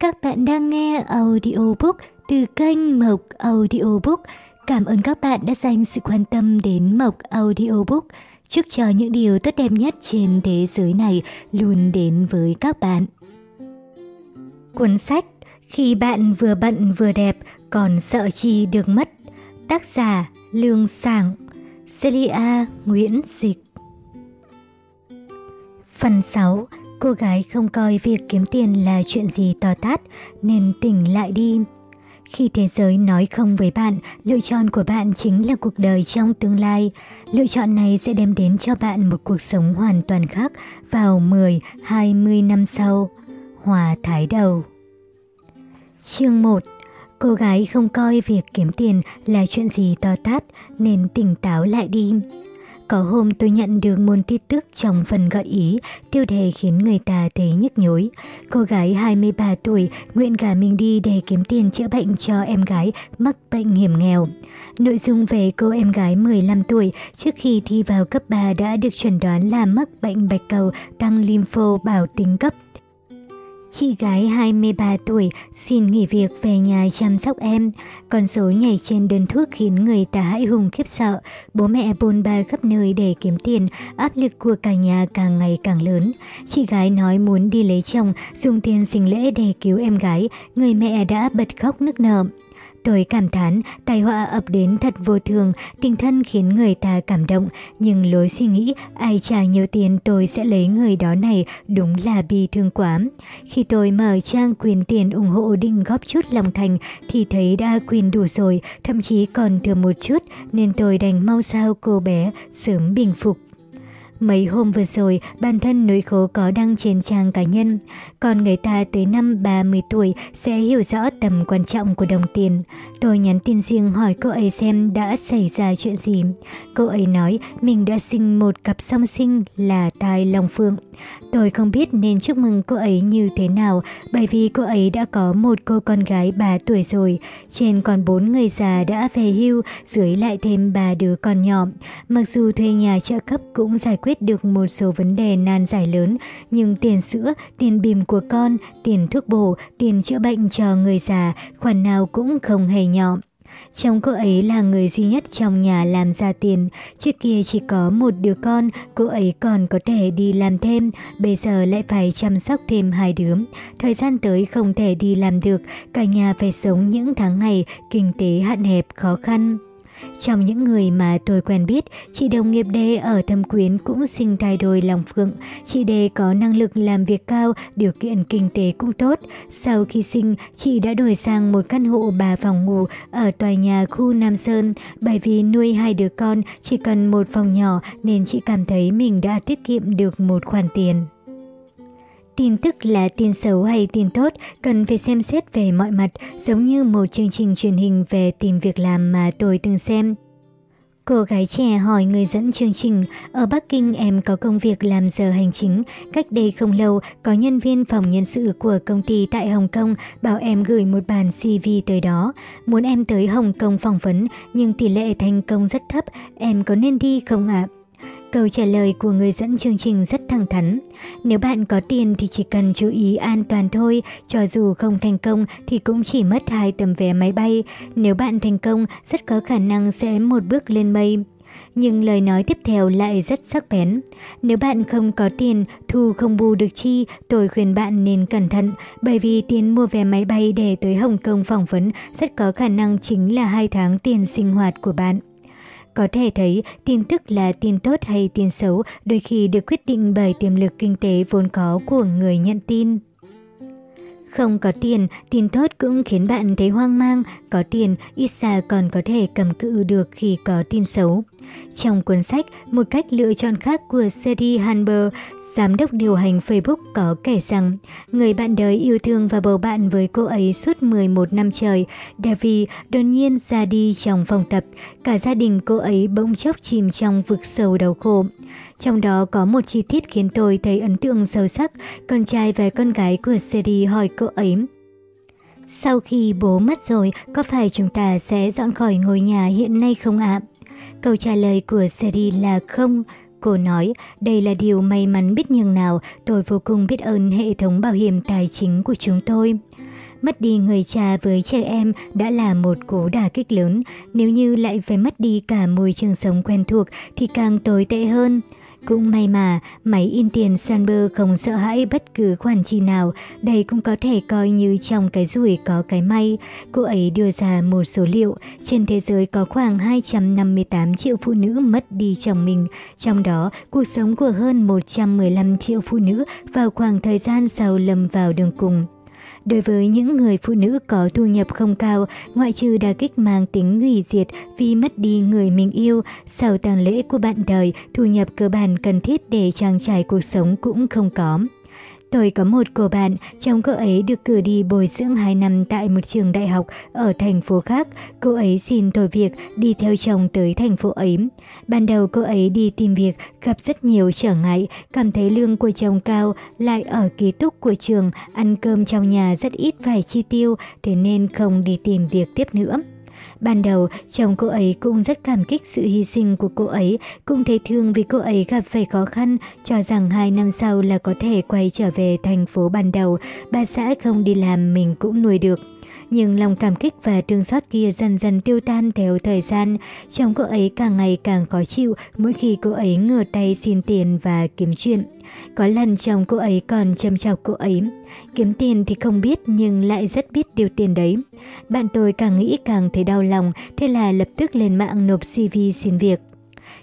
Các bạn đang nghe audiobook từ kênh Mộc Audiobook. Cảm ơn các bạn đã dành sự quan tâm đến Mộc Audiobook. Chúc cho những điều tốt đẹp nhất trên thế giới này luôn đến với các bạn. Cuốn sách Khi bạn vừa bận vừa đẹp còn sợ chi được mất Tác giả Lương Sảng Celia Nguyễn Dịch Phần 6 Cô gái không coi việc kiếm tiền là chuyện gì to tát nên tỉnh lại đi. Khi thế giới nói không với bạn, lựa chọn của bạn chính là cuộc đời trong tương lai. Lựa chọn này sẽ đem đến cho bạn một cuộc sống hoàn toàn khác vào 10, 20 năm sau. Hòa Thái Đầu Chương 1 Cô gái không coi việc kiếm tiền là chuyện gì to tát nên tỉnh táo lại đi. Có hôm tôi nhận được một tin tức trong phần gợi ý, tiêu đề khiến người ta thấy nhức nhối. Cô gái 23 tuổi nguyện gả mình đi để kiếm tiền chữa bệnh cho em gái mắc bệnh hiểm nghèo. Nội dung về cô em gái 15 tuổi trước khi thi vào cấp 3 đã được chuẩn đoán là mắc bệnh bạch cầu tăng lympho bảo tính cấp Chị gái 23 tuổi xin nghỉ việc về nhà chăm sóc em. Con số nhảy trên đơn thuốc khiến người ta hãi hùng khiếp sợ. Bố mẹ bôn ba khắp nơi để kiếm tiền, áp lực của cả nhà càng ngày càng lớn. Chị gái nói muốn đi lấy chồng, dùng tiền sinh lễ để cứu em gái. Người mẹ đã bật khóc nức nở. Tôi cảm thán, tai họa ập đến thật vô thường, tình thân khiến người ta cảm động, nhưng lối suy nghĩ ai trả nhiều tiền tôi sẽ lấy người đó này đúng là bi thương quá. Khi tôi mở trang quyền tiền ủng hộ đinh góp chút lòng thành thì thấy đã quyền đủ rồi, thậm chí còn thừa một chút nên tôi đành mau sao cô bé sớm bình phục. Mấy hôm vừa rồi, bản thân nỗi khổ có đăng trên trang cá nhân. Còn người ta tới năm 30 tuổi sẽ hiểu rõ tầm quan trọng của đồng tiền. Tôi nhắn tin riêng hỏi cô ấy xem đã xảy ra chuyện gì. Cô ấy nói mình đã sinh một cặp song sinh là tai Long Phượng. Tôi không biết nên chúc mừng cô ấy như thế nào bởi vì cô ấy đã có một cô con gái 3 tuổi rồi. Trên còn 4 người già đã về hưu, dưới lại thêm 3 đứa con nhỏ. Mặc dù thuê nhà trợ cấp cũng giải quyết được một số vấn đề nan giải lớn, nhưng tiền sữa, tiền bìm của con, tiền thuốc bổ, tiền chữa bệnh cho người già, khoản nào cũng không hề nhỏ. Chồng cô ấy là người duy nhất trong nhà làm ra tiền. Trước kia chỉ có một đứa con, cô ấy còn có thể đi làm thêm. Bây giờ lại phải chăm sóc thêm hai đứa. Thời gian tới không thể đi làm được, cả nhà phải sống những tháng ngày kinh tế hạn hẹp khó khăn. Trong những người mà tôi quen biết, chị đồng nghiệp Đê ở Thâm Quyến cũng sinh thai đôi lòng phượng. Chị Đê có năng lực làm việc cao, điều kiện kinh tế cũng tốt. Sau khi sinh, chị đã đổi sang một căn hộ ba phòng ngủ ở tòa nhà khu Nam Sơn. Bởi vì nuôi hai đứa con, chỉ cần một phòng nhỏ nên chị cảm thấy mình đã tiết kiệm được một khoản tiền. Tin tức là tin xấu hay tin tốt cần phải xem xét về mọi mặt, giống như một chương trình truyền hình về tìm việc làm mà tôi từng xem. Cô gái trẻ hỏi người dẫn chương trình, ở Bắc Kinh em có công việc làm giờ hành chính. Cách đây không lâu, có nhân viên phòng nhân sự của công ty tại Hồng Kông bảo em gửi một bản CV tới đó. Muốn em tới Hồng Kông phỏng vấn, nhưng tỷ lệ thành công rất thấp, em có nên đi không ạ? Câu trả lời của người dẫn chương trình rất thẳng thắn. Nếu bạn có tiền thì chỉ cần chú ý an toàn thôi, cho dù không thành công thì cũng chỉ mất hai tấm vé máy bay. Nếu bạn thành công, rất có khả năng sẽ một bước lên mây. Nhưng lời nói tiếp theo lại rất sắc bén. Nếu bạn không có tiền, thu không bù được chi, tôi khuyên bạn nên cẩn thận, bởi vì tiền mua vé máy bay để tới Hồng Kông phỏng vấn rất có khả năng chính là hai tháng tiền sinh hoạt của bạn. Có thể thấy tin tức là tin tốt hay tin xấu đôi khi được quyết định bởi tiềm lực kinh tế vốn có của người nhận tin. Không có tiền, tin tốt cũng khiến bạn thấy hoang mang, có tiền ít ra còn có thể cầm cự được khi có tin xấu. Trong cuốn sách, một cách lựa chọn khác của Seri Hanber Giám đốc điều hành Facebook có kể rằng, người bạn đời yêu thương và bầu bạn với cô ấy suốt 11 năm trời, Davy đột nhiên ra đi trong phòng tập. Cả gia đình cô ấy bỗng chốc chìm trong vực sâu đau khổ. Trong đó có một chi tiết khiến tôi thấy ấn tượng sâu sắc, con trai và con gái của Seri hỏi cô ấy. Sau khi bố mất rồi, có phải chúng ta sẽ dọn khỏi ngôi nhà hiện nay không ạ? Câu trả lời của Seri là không, Cô nói, đây là điều may mắn biết nhường nào, tôi vô cùng biết ơn hệ thống bảo hiểm tài chính của chúng tôi. mất đi người cha với trẻ em đã là một cú đả kích lớn, nếu như lại phải mất đi cả môi trường sống quen thuộc thì càng tồi tệ hơn. Cũng may mà, máy in tiền Sanber không sợ hãi bất cứ khoản chi nào, đây cũng có thể coi như trong cái rủi có cái may. Cô ấy đưa ra một số liệu, trên thế giới có khoảng 258 triệu phụ nữ mất đi chồng mình, trong đó cuộc sống của hơn 115 triệu phụ nữ vào khoảng thời gian sau lầm vào đường cùng. Đối với những người phụ nữ có thu nhập không cao, ngoại trừ đả kích mang tính hủy diệt vì mất đi người mình yêu, sau tang lễ của bạn đời, thu nhập cơ bản cần thiết để trang trải cuộc sống cũng không có. Tôi có một cô bạn, chồng cô ấy được cử đi bồi dưỡng 2 năm tại một trường đại học ở thành phố khác. Cô ấy xin thôi việc, đi theo chồng tới thành phố ấy. Ban đầu cô ấy đi tìm việc, gặp rất nhiều trở ngại, cảm thấy lương của chồng cao, lại ở ký túc của trường, ăn cơm trong nhà rất ít vài chi tiêu, thế nên không đi tìm việc tiếp nữa. Ban đầu, chồng cô ấy cũng rất cảm kích sự hy sinh của cô ấy, cũng thấy thương vì cô ấy gặp phải khó khăn, cho rằng hai năm sau là có thể quay trở về thành phố ban đầu, bà xã không đi làm mình cũng nuôi được nhưng lòng cảm kích và thương xót kia dần dần tiêu tan theo thời gian. Chồng cô ấy càng ngày càng khó chịu mỗi khi cô ấy ngửa tay xin tiền và kiếm chuyện. Có lần chồng cô ấy còn châm chọc cô ấy. Kiếm tiền thì không biết nhưng lại rất biết điều tiền đấy. Bạn tôi càng nghĩ càng thấy đau lòng, thế là lập tức lên mạng nộp CV xin việc.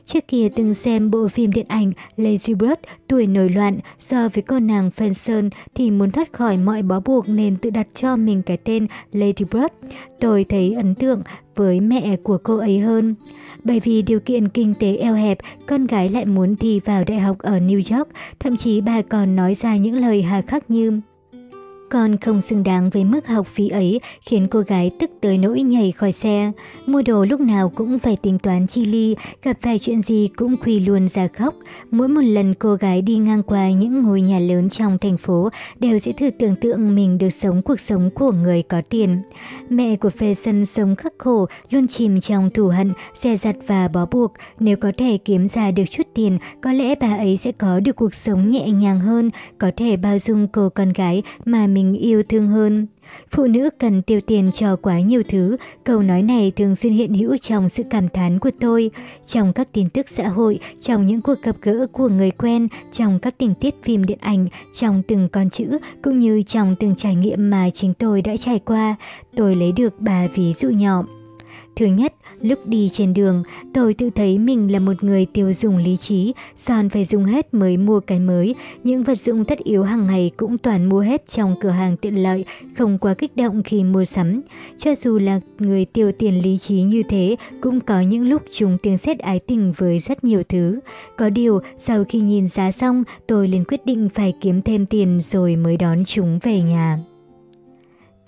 Trước kia từng xem bộ phim điện ảnh Lazy Bird tuổi nổi loạn so với cô nàng Fanson thì muốn thoát khỏi mọi bó buộc nên tự đặt cho mình cái tên Lady Bird. Tôi thấy ấn tượng với mẹ của cô ấy hơn. Bởi vì điều kiện kinh tế eo hẹp, con gái lại muốn thi vào đại học ở New York, thậm chí bà còn nói ra những lời hà khắc như con không xứng đáng với mức học phí ấy khiến cô gái tức tới nỗi nhảy khỏi xe. Mua đồ lúc nào cũng phải tính toán chi ly, gặp phải chuyện gì cũng quỳ luôn ra khóc. Mỗi một lần cô gái đi ngang qua những ngôi nhà lớn trong thành phố đều sẽ thử tưởng tượng mình được sống cuộc sống của người có tiền. Mẹ của Phê Sân sống khắc khổ, luôn chìm trong thù hận, xe giặt và bó buộc. Nếu có thể kiếm ra được chút tiền, có lẽ bà ấy sẽ có được cuộc sống nhẹ nhàng hơn, có thể bao dung cô con gái mà mình mình yêu thương hơn. Phụ nữ cần tiêu tiền cho quá nhiều thứ, câu nói này thường xuyên hiện hữu trong sự cảm thán của tôi, trong các tin tức xã hội, trong những cuộc gặp gỡ của người quen, trong các tình tiết phim điện ảnh, trong từng con chữ, cũng như trong từng trải nghiệm mà chính tôi đã trải qua. Tôi lấy được ba ví dụ nhỏ. Thứ nhất, lúc đi trên đường, tôi tự thấy mình là một người tiêu dùng lý trí, son phải dùng hết mới mua cái mới. Những vật dụng tất yếu hàng ngày cũng toàn mua hết trong cửa hàng tiện lợi, không quá kích động khi mua sắm. Cho dù là người tiêu tiền lý trí như thế, cũng có những lúc chúng tiếng xét ái tình với rất nhiều thứ. Có điều, sau khi nhìn giá xong, tôi liền quyết định phải kiếm thêm tiền rồi mới đón chúng về nhà.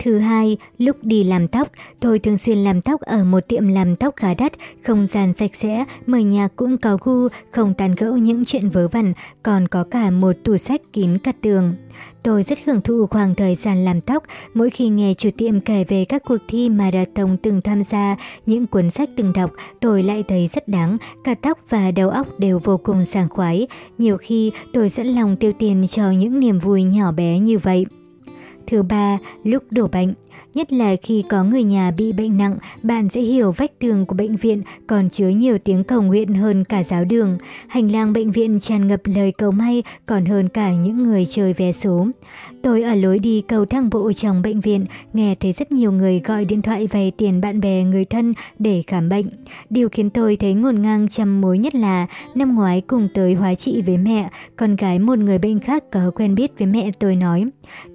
Thứ hai, lúc đi làm tóc, tôi thường xuyên làm tóc ở một tiệm làm tóc khá đắt, không gian sạch sẽ, mời nhà cũng có gu, không tàn gẫu những chuyện vớ vẩn, còn có cả một tủ sách kín cắt tường. Tôi rất hưởng thụ khoảng thời gian làm tóc, mỗi khi nghe chủ tiệm kể về các cuộc thi mà Đà Tông từng tham gia, những cuốn sách từng đọc, tôi lại thấy rất đáng, cả tóc và đầu óc đều vô cùng sảng khoái. Nhiều khi tôi dẫn lòng tiêu tiền cho những niềm vui nhỏ bé như vậy. Thứ ba, lúc đổ bệnh. Nhất là khi có người nhà bị bệnh nặng, bạn sẽ hiểu vách tường của bệnh viện còn chứa nhiều tiếng cầu nguyện hơn cả giáo đường. Hành lang bệnh viện tràn ngập lời cầu may còn hơn cả những người chơi vé số. Tôi ở lối đi cầu thang bộ trong bệnh viện, nghe thấy rất nhiều người gọi điện thoại vay tiền bạn bè người thân để khám bệnh. Điều khiến tôi thấy ngổn ngang trăm mối nhất là năm ngoái cùng tới hóa trị với mẹ, con gái một người bệnh khác có quen biết với mẹ tôi nói.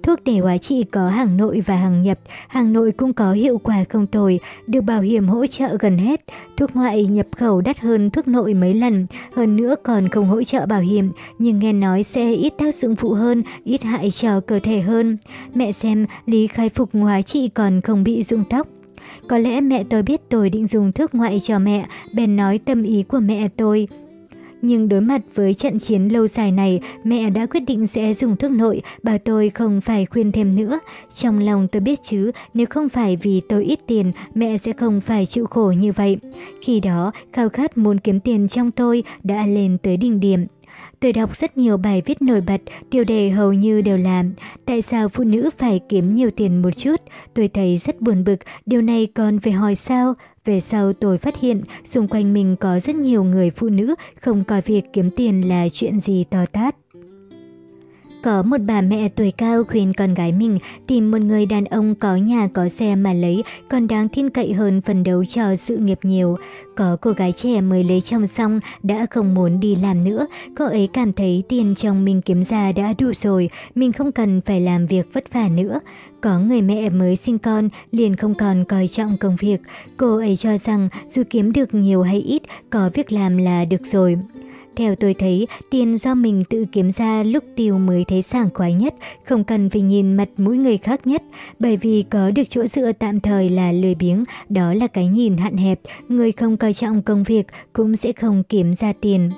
Thuốc để hóa trị có hàng nội và hàng nhập, hàng nội cũng có hiệu quả không tồi, được bảo hiểm hỗ trợ gần hết. Thuốc ngoại nhập khẩu đắt hơn thuốc nội mấy lần, hơn nữa còn không hỗ trợ bảo hiểm, nhưng nghe nói sẽ ít tác dụng phụ hơn, ít hại cho cơ thể hơn. Mẹ xem, Lý khai phục hóa trị còn không bị rụng tóc. Có lẽ mẹ tôi biết tôi định dùng thuốc ngoại cho mẹ, bèn nói tâm ý của mẹ tôi. Nhưng đối mặt với trận chiến lâu dài này, mẹ đã quyết định sẽ dùng thuốc nội, bà tôi không phải khuyên thêm nữa. Trong lòng tôi biết chứ, nếu không phải vì tôi ít tiền, mẹ sẽ không phải chịu khổ như vậy. Khi đó, khao khát muốn kiếm tiền trong tôi đã lên tới đỉnh điểm. Tôi đọc rất nhiều bài viết nổi bật, tiêu đề hầu như đều là Tại sao phụ nữ phải kiếm nhiều tiền một chút? Tôi thấy rất buồn bực, điều này còn phải hỏi sao? Về sau tôi phát hiện xung quanh mình có rất nhiều người phụ nữ không coi việc kiếm tiền là chuyện gì to tát. Có một bà mẹ tuổi cao khuyên con gái mình tìm một người đàn ông có nhà có xe mà lấy còn đáng tin cậy hơn phần đấu cho sự nghiệp nhiều. Có cô gái trẻ mới lấy chồng xong đã không muốn đi làm nữa, cô ấy cảm thấy tiền chồng mình kiếm ra đã đủ rồi, mình không cần phải làm việc vất vả nữa. Có người mẹ mới sinh con liền không còn coi trọng công việc, cô ấy cho rằng dù kiếm được nhiều hay ít, có việc làm là được rồi. Theo tôi thấy, tiền do mình tự kiếm ra lúc tiêu mới thấy sảng khoái nhất, không cần phải nhìn mặt mũi người khác nhất, bởi vì có được chỗ dựa tạm thời là lười biếng, đó là cái nhìn hạn hẹp, người không coi trọng công việc cũng sẽ không kiếm ra tiền.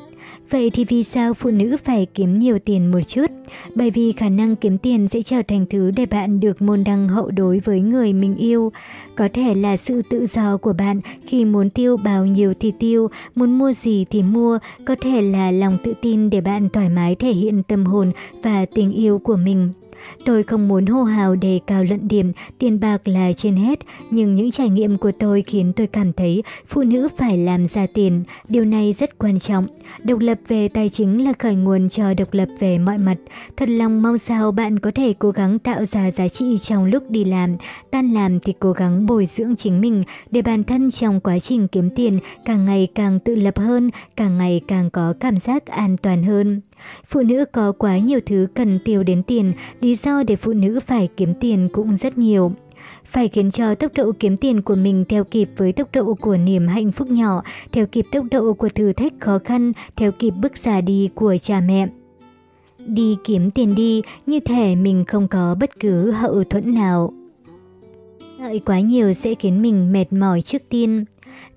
Vậy thì vì sao phụ nữ phải kiếm nhiều tiền một chút? Bởi vì khả năng kiếm tiền sẽ trở thành thứ để bạn được môn đăng hậu đối với người mình yêu. Có thể là sự tự do của bạn khi muốn tiêu bao nhiêu thì tiêu, muốn mua gì thì mua. Có thể là lòng tự tin để bạn thoải mái thể hiện tâm hồn và tình yêu của mình. Tôi không muốn hô hào đề cao luận điểm, tiền bạc là trên hết, nhưng những trải nghiệm của tôi khiến tôi cảm thấy phụ nữ phải làm ra tiền. Điều này rất quan trọng. Độc lập về tài chính là khởi nguồn cho độc lập về mọi mặt. Thật lòng mong sao bạn có thể cố gắng tạo ra giá trị trong lúc đi làm. Tan làm thì cố gắng bồi dưỡng chính mình để bản thân trong quá trình kiếm tiền càng ngày càng tự lập hơn, càng ngày càng có cảm giác an toàn hơn. Phụ nữ có quá nhiều thứ cần tiêu đến tiền, lý do để phụ nữ phải kiếm tiền cũng rất nhiều. Phải khiến cho tốc độ kiếm tiền của mình theo kịp với tốc độ của niềm hạnh phúc nhỏ, theo kịp tốc độ của thử thách khó khăn, theo kịp bước già đi của cha mẹ. Đi kiếm tiền đi, như thể mình không có bất cứ hậu thuẫn nào. Đợi quá nhiều sẽ khiến mình mệt mỏi trước tiên.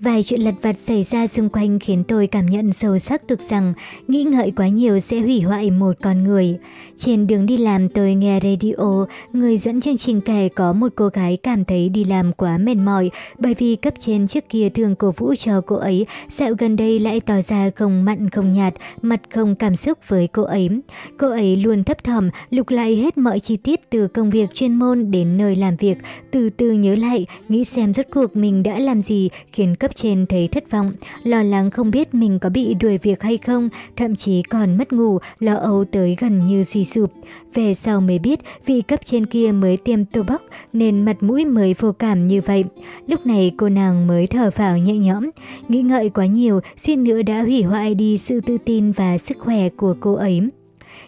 Vài chuyện lật vặt xảy ra xung quanh khiến tôi cảm nhận sâu sắc được rằng nghĩ ngợi quá nhiều sẽ hủy hoại một con người. Trên đường đi làm tôi nghe radio, người dẫn chương trình kể có một cô gái cảm thấy đi làm quá mệt mỏi bởi vì cấp trên trước kia thường cổ vũ cho cô ấy, dạo gần đây lại tỏ ra không mặn không nhạt, mặt không cảm xúc với cô ấy. Cô ấy luôn thấp thỏm, lục lại hết mọi chi tiết từ công việc chuyên môn đến nơi làm việc, từ từ nhớ lại, nghĩ xem rốt cuộc mình đã làm gì khiến cấp trên thấy thất vọng, lo lắng không biết mình có bị đuổi việc hay không, thậm chí còn mất ngủ, lo âu tới gần như suy sụp. Về sau mới biết vì cấp trên kia mới tiêm tô bóc nên mặt mũi mới vô cảm như vậy. Lúc này cô nàng mới thở phào nhẹ nhõm, nghĩ ngợi quá nhiều, suy nữa đã hủy hoại đi sự tự tin và sức khỏe của cô ấy.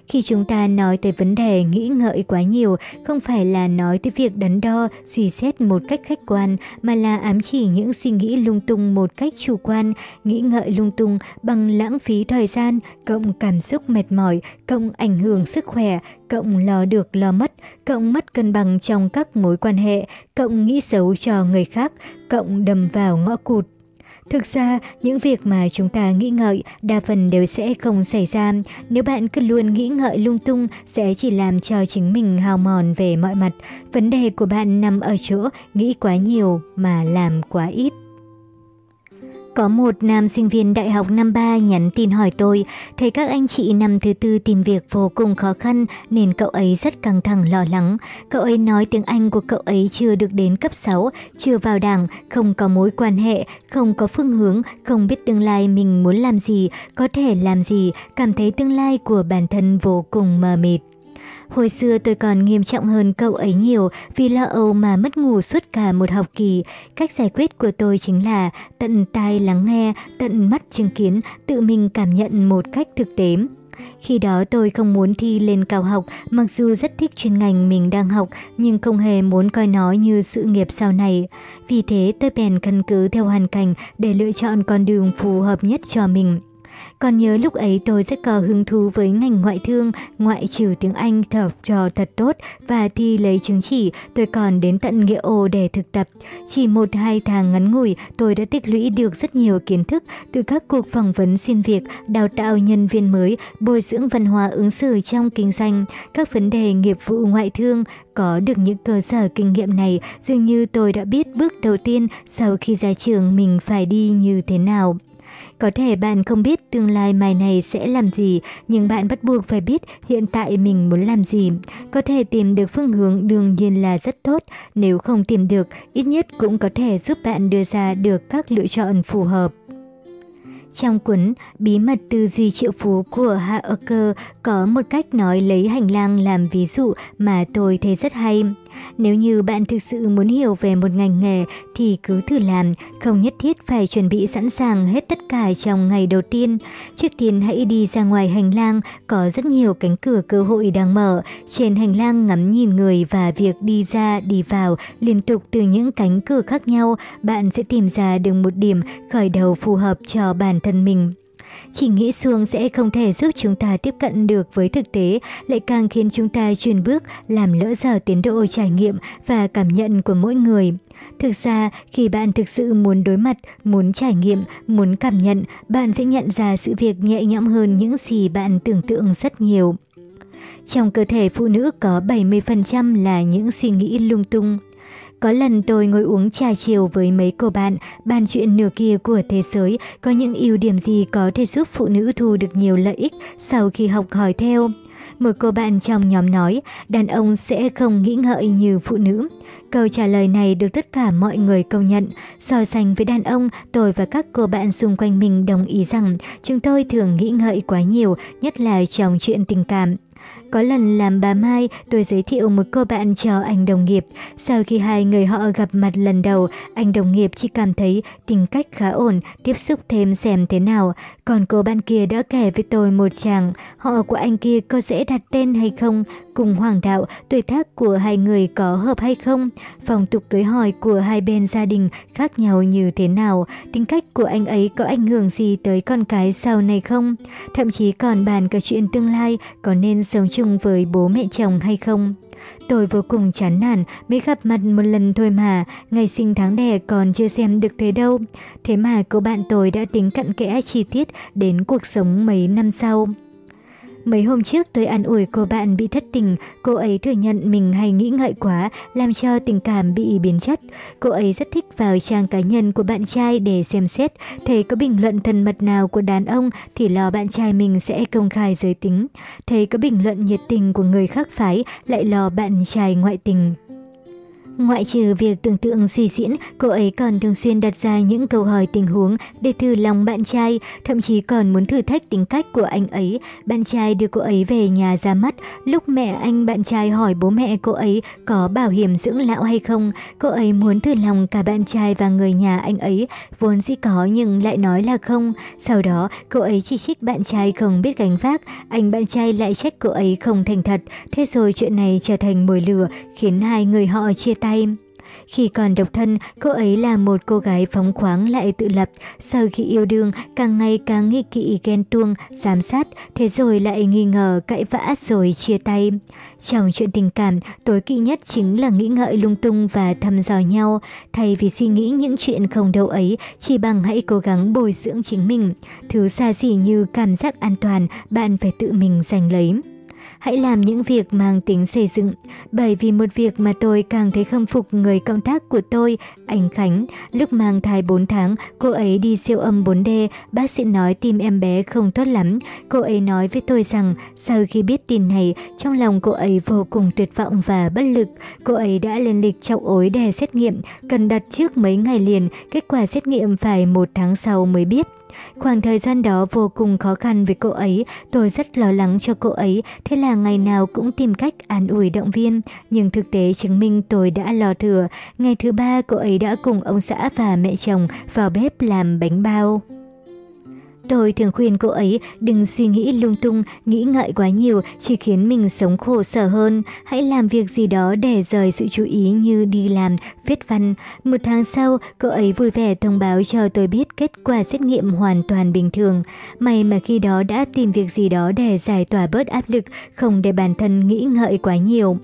Khi chúng ta nói tới vấn đề nghĩ ngợi quá nhiều, không phải là nói tới việc đắn đo, suy xét một cách khách quan, mà là ám chỉ những suy nghĩ lung tung một cách chủ quan, nghĩ ngợi lung tung bằng lãng phí thời gian, cộng cảm xúc mệt mỏi, cộng ảnh hưởng sức khỏe, cộng lo được lo mất, cộng mất cân bằng trong các mối quan hệ, cộng nghĩ xấu cho người khác, cộng đầm vào ngõ cụt. Thực ra, những việc mà chúng ta nghĩ ngợi đa phần đều sẽ không xảy ra. Nếu bạn cứ luôn nghĩ ngợi lung tung sẽ chỉ làm cho chính mình hao mòn về mọi mặt. Vấn đề của bạn nằm ở chỗ nghĩ quá nhiều mà làm quá ít. Có một nam sinh viên đại học năm ba nhắn tin hỏi tôi, thấy các anh chị năm thứ tư tìm việc vô cùng khó khăn nên cậu ấy rất căng thẳng lo lắng. Cậu ấy nói tiếng Anh của cậu ấy chưa được đến cấp 6, chưa vào đảng, không có mối quan hệ, không có phương hướng, không biết tương lai mình muốn làm gì, có thể làm gì, cảm thấy tương lai của bản thân vô cùng mờ mịt. Hồi xưa tôi còn nghiêm trọng hơn cậu ấy nhiều vì lo âu mà mất ngủ suốt cả một học kỳ. Cách giải quyết của tôi chính là tận tai lắng nghe, tận mắt chứng kiến, tự mình cảm nhận một cách thực tế. Khi đó tôi không muốn thi lên cao học, mặc dù rất thích chuyên ngành mình đang học, nhưng không hề muốn coi nó như sự nghiệp sau này. Vì thế tôi bèn căn cứ theo hoàn cảnh để lựa chọn con đường phù hợp nhất cho mình. Còn nhớ lúc ấy tôi rất có hứng thú với ngành ngoại thương, ngoại trừ tiếng Anh thở trò thật tốt và thi lấy chứng chỉ, tôi còn đến tận Nghĩa ô để thực tập. Chỉ một hai tháng ngắn ngủi, tôi đã tích lũy được rất nhiều kiến thức từ các cuộc phỏng vấn xin việc, đào tạo nhân viên mới, bồi dưỡng văn hóa ứng xử trong kinh doanh, các vấn đề nghiệp vụ ngoại thương. Có được những cơ sở kinh nghiệm này, dường như tôi đã biết bước đầu tiên sau khi ra trường mình phải đi như thế nào. Có thể bạn không biết tương lai mai này sẽ làm gì, nhưng bạn bắt buộc phải biết hiện tại mình muốn làm gì. Có thể tìm được phương hướng đương nhiên là rất tốt, nếu không tìm được, ít nhất cũng có thể giúp bạn đưa ra được các lựa chọn phù hợp. Trong cuốn Bí mật tư duy triệu phú của Hacker có một cách nói lấy hành lang làm ví dụ mà tôi thấy rất hay. Nếu như bạn thực sự muốn hiểu về một ngành nghề thì cứ thử làm, không nhất thiết phải chuẩn bị sẵn sàng hết tất cả trong ngày đầu tiên. Trước tiên hãy đi ra ngoài hành lang, có rất nhiều cánh cửa cơ hội đang mở. Trên hành lang ngắm nhìn người và việc đi ra, đi vào liên tục từ những cánh cửa khác nhau, bạn sẽ tìm ra được một điểm khởi đầu phù hợp cho bản thân mình. Chỉ nghĩ xuông sẽ không thể giúp chúng ta tiếp cận được với thực tế, lại càng khiến chúng ta chuyển bước, làm lỡ giờ tiến độ trải nghiệm và cảm nhận của mỗi người. Thực ra, khi bạn thực sự muốn đối mặt, muốn trải nghiệm, muốn cảm nhận, bạn sẽ nhận ra sự việc nhẹ nhõm hơn những gì bạn tưởng tượng rất nhiều. Trong cơ thể phụ nữ có 70% là những suy nghĩ lung tung. Có lần tôi ngồi uống trà chiều với mấy cô bạn, bàn chuyện nửa kia của thế giới, có những ưu điểm gì có thể giúp phụ nữ thu được nhiều lợi ích sau khi học hỏi theo. Một cô bạn trong nhóm nói, đàn ông sẽ không nghĩ ngợi như phụ nữ. Câu trả lời này được tất cả mọi người công nhận. So sánh với đàn ông, tôi và các cô bạn xung quanh mình đồng ý rằng chúng tôi thường nghĩ ngợi quá nhiều, nhất là trong chuyện tình cảm. Có lần làm bà Mai, tôi giới thiệu một cô bạn cho anh đồng nghiệp. Sau khi hai người họ gặp mặt lần đầu, anh đồng nghiệp chỉ cảm thấy tính cách khá ổn, tiếp xúc thêm xem thế nào. Còn cô bạn kia đã kể với tôi một chàng, họ của anh kia có dễ đặt tên hay không, cùng hoàng đạo, tuổi tác của hai người có hợp hay không, phong tục cưới hỏi của hai bên gia đình khác nhau như thế nào, tính cách của anh ấy có ảnh hưởng gì tới con cái sau này không, thậm chí còn bàn cả chuyện tương lai có nên sống chung với bố mẹ chồng hay không. Tôi vô cùng chán nản, mới gặp mặt một lần thôi mà, ngày sinh tháng đẻ còn chưa xem được thế đâu. Thế mà cô bạn tôi đã tính cặn kẽ chi tiết đến cuộc sống mấy năm sau. Mấy hôm trước tôi an ủi cô bạn bị thất tình, cô ấy thừa nhận mình hay nghĩ ngợi quá, làm cho tình cảm bị biến chất. Cô ấy rất thích vào trang cá nhân của bạn trai để xem xét, thấy có bình luận thân mật nào của đàn ông thì lo bạn trai mình sẽ công khai giới tính. Thấy có bình luận nhiệt tình của người khác phái, lại lo bạn trai ngoại tình. Ngoại trừ việc tưởng tượng suy diễn, cô ấy còn thường xuyên đặt ra những câu hỏi tình huống để thử lòng bạn trai, thậm chí còn muốn thử thách tính cách của anh ấy. Bạn trai đưa cô ấy về nhà ra mắt, lúc mẹ anh bạn trai hỏi bố mẹ cô ấy có bảo hiểm dưỡng lão hay không, cô ấy muốn thử lòng cả bạn trai và người nhà anh ấy, vốn dĩ có nhưng lại nói là không. Sau đó, cô ấy chỉ trích bạn trai không biết gánh vác, anh bạn trai lại trách cô ấy không thành thật, thế rồi chuyện này trở thành mồi lửa, khiến hai người họ chia tay. Khi còn độc thân, cô ấy là một cô gái phóng khoáng lại tự lập. Sau khi yêu đương, càng ngày càng nghi kỵ ghen tuông, giám sát, thế rồi lại nghi ngờ, cãi vã rồi chia tay. Trong chuyện tình cảm, tối kỵ nhất chính là nghĩ ngợi lung tung và thăm dò nhau. Thay vì suy nghĩ những chuyện không đâu ấy, chỉ bằng hãy cố gắng bồi dưỡng chính mình. Thứ xa xỉ như cảm giác an toàn, bạn phải tự mình giành lấy. Hãy làm những việc mang tính xây dựng, bởi vì một việc mà tôi càng thấy khâm phục người cộng tác của tôi, anh Khánh. Lúc mang thai 4 tháng, cô ấy đi siêu âm 4D, bác sĩ nói tim em bé không tốt lắm. Cô ấy nói với tôi rằng, sau khi biết tin này, trong lòng cô ấy vô cùng tuyệt vọng và bất lực. Cô ấy đã lên lịch chậu ối đè xét nghiệm, cần đặt trước mấy ngày liền, kết quả xét nghiệm phải một tháng sau mới biết. Khoảng thời gian đó vô cùng khó khăn với cô ấy, tôi rất lo lắng cho cô ấy, thế là ngày nào cũng tìm cách an ủi động viên. Nhưng thực tế chứng minh tôi đã lo thừa. Ngày thứ ba cô ấy đã cùng ông xã và mẹ chồng vào bếp làm bánh bao. Tôi thường khuyên cô ấy đừng suy nghĩ lung tung, nghĩ ngợi quá nhiều, chỉ khiến mình sống khổ sở hơn. Hãy làm việc gì đó để rời sự chú ý như đi làm, viết văn. Một tháng sau, cô ấy vui vẻ thông báo cho tôi biết kết quả xét nghiệm hoàn toàn bình thường. May mà khi đó đã tìm việc gì đó để giải tỏa bớt áp lực, không để bản thân nghĩ ngợi quá nhiều.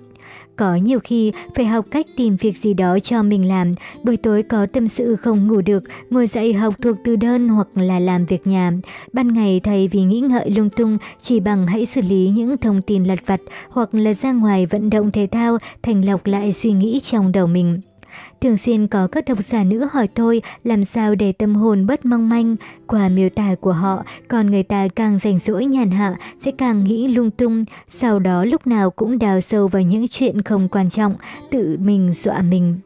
Có nhiều khi phải học cách tìm việc gì đó cho mình làm, buổi tối có tâm sự không ngủ được, ngồi dậy học thuộc từ đơn hoặc là làm việc nhà. Ban ngày thay vì nghĩ ngợi lung tung, chỉ bằng hãy xử lý những thông tin lặt vặt hoặc là ra ngoài vận động thể thao, thành lọc lại suy nghĩ trong đầu mình. Thường xuyên có các độc giả nữ hỏi tôi làm sao để tâm hồn bớt mong manh. Qua miêu tả của họ, còn người ta càng rảnh rỗi nhàn hạ sẽ càng nghĩ lung tung, sau đó lúc nào cũng đào sâu vào những chuyện không quan trọng, tự mình dọa mình.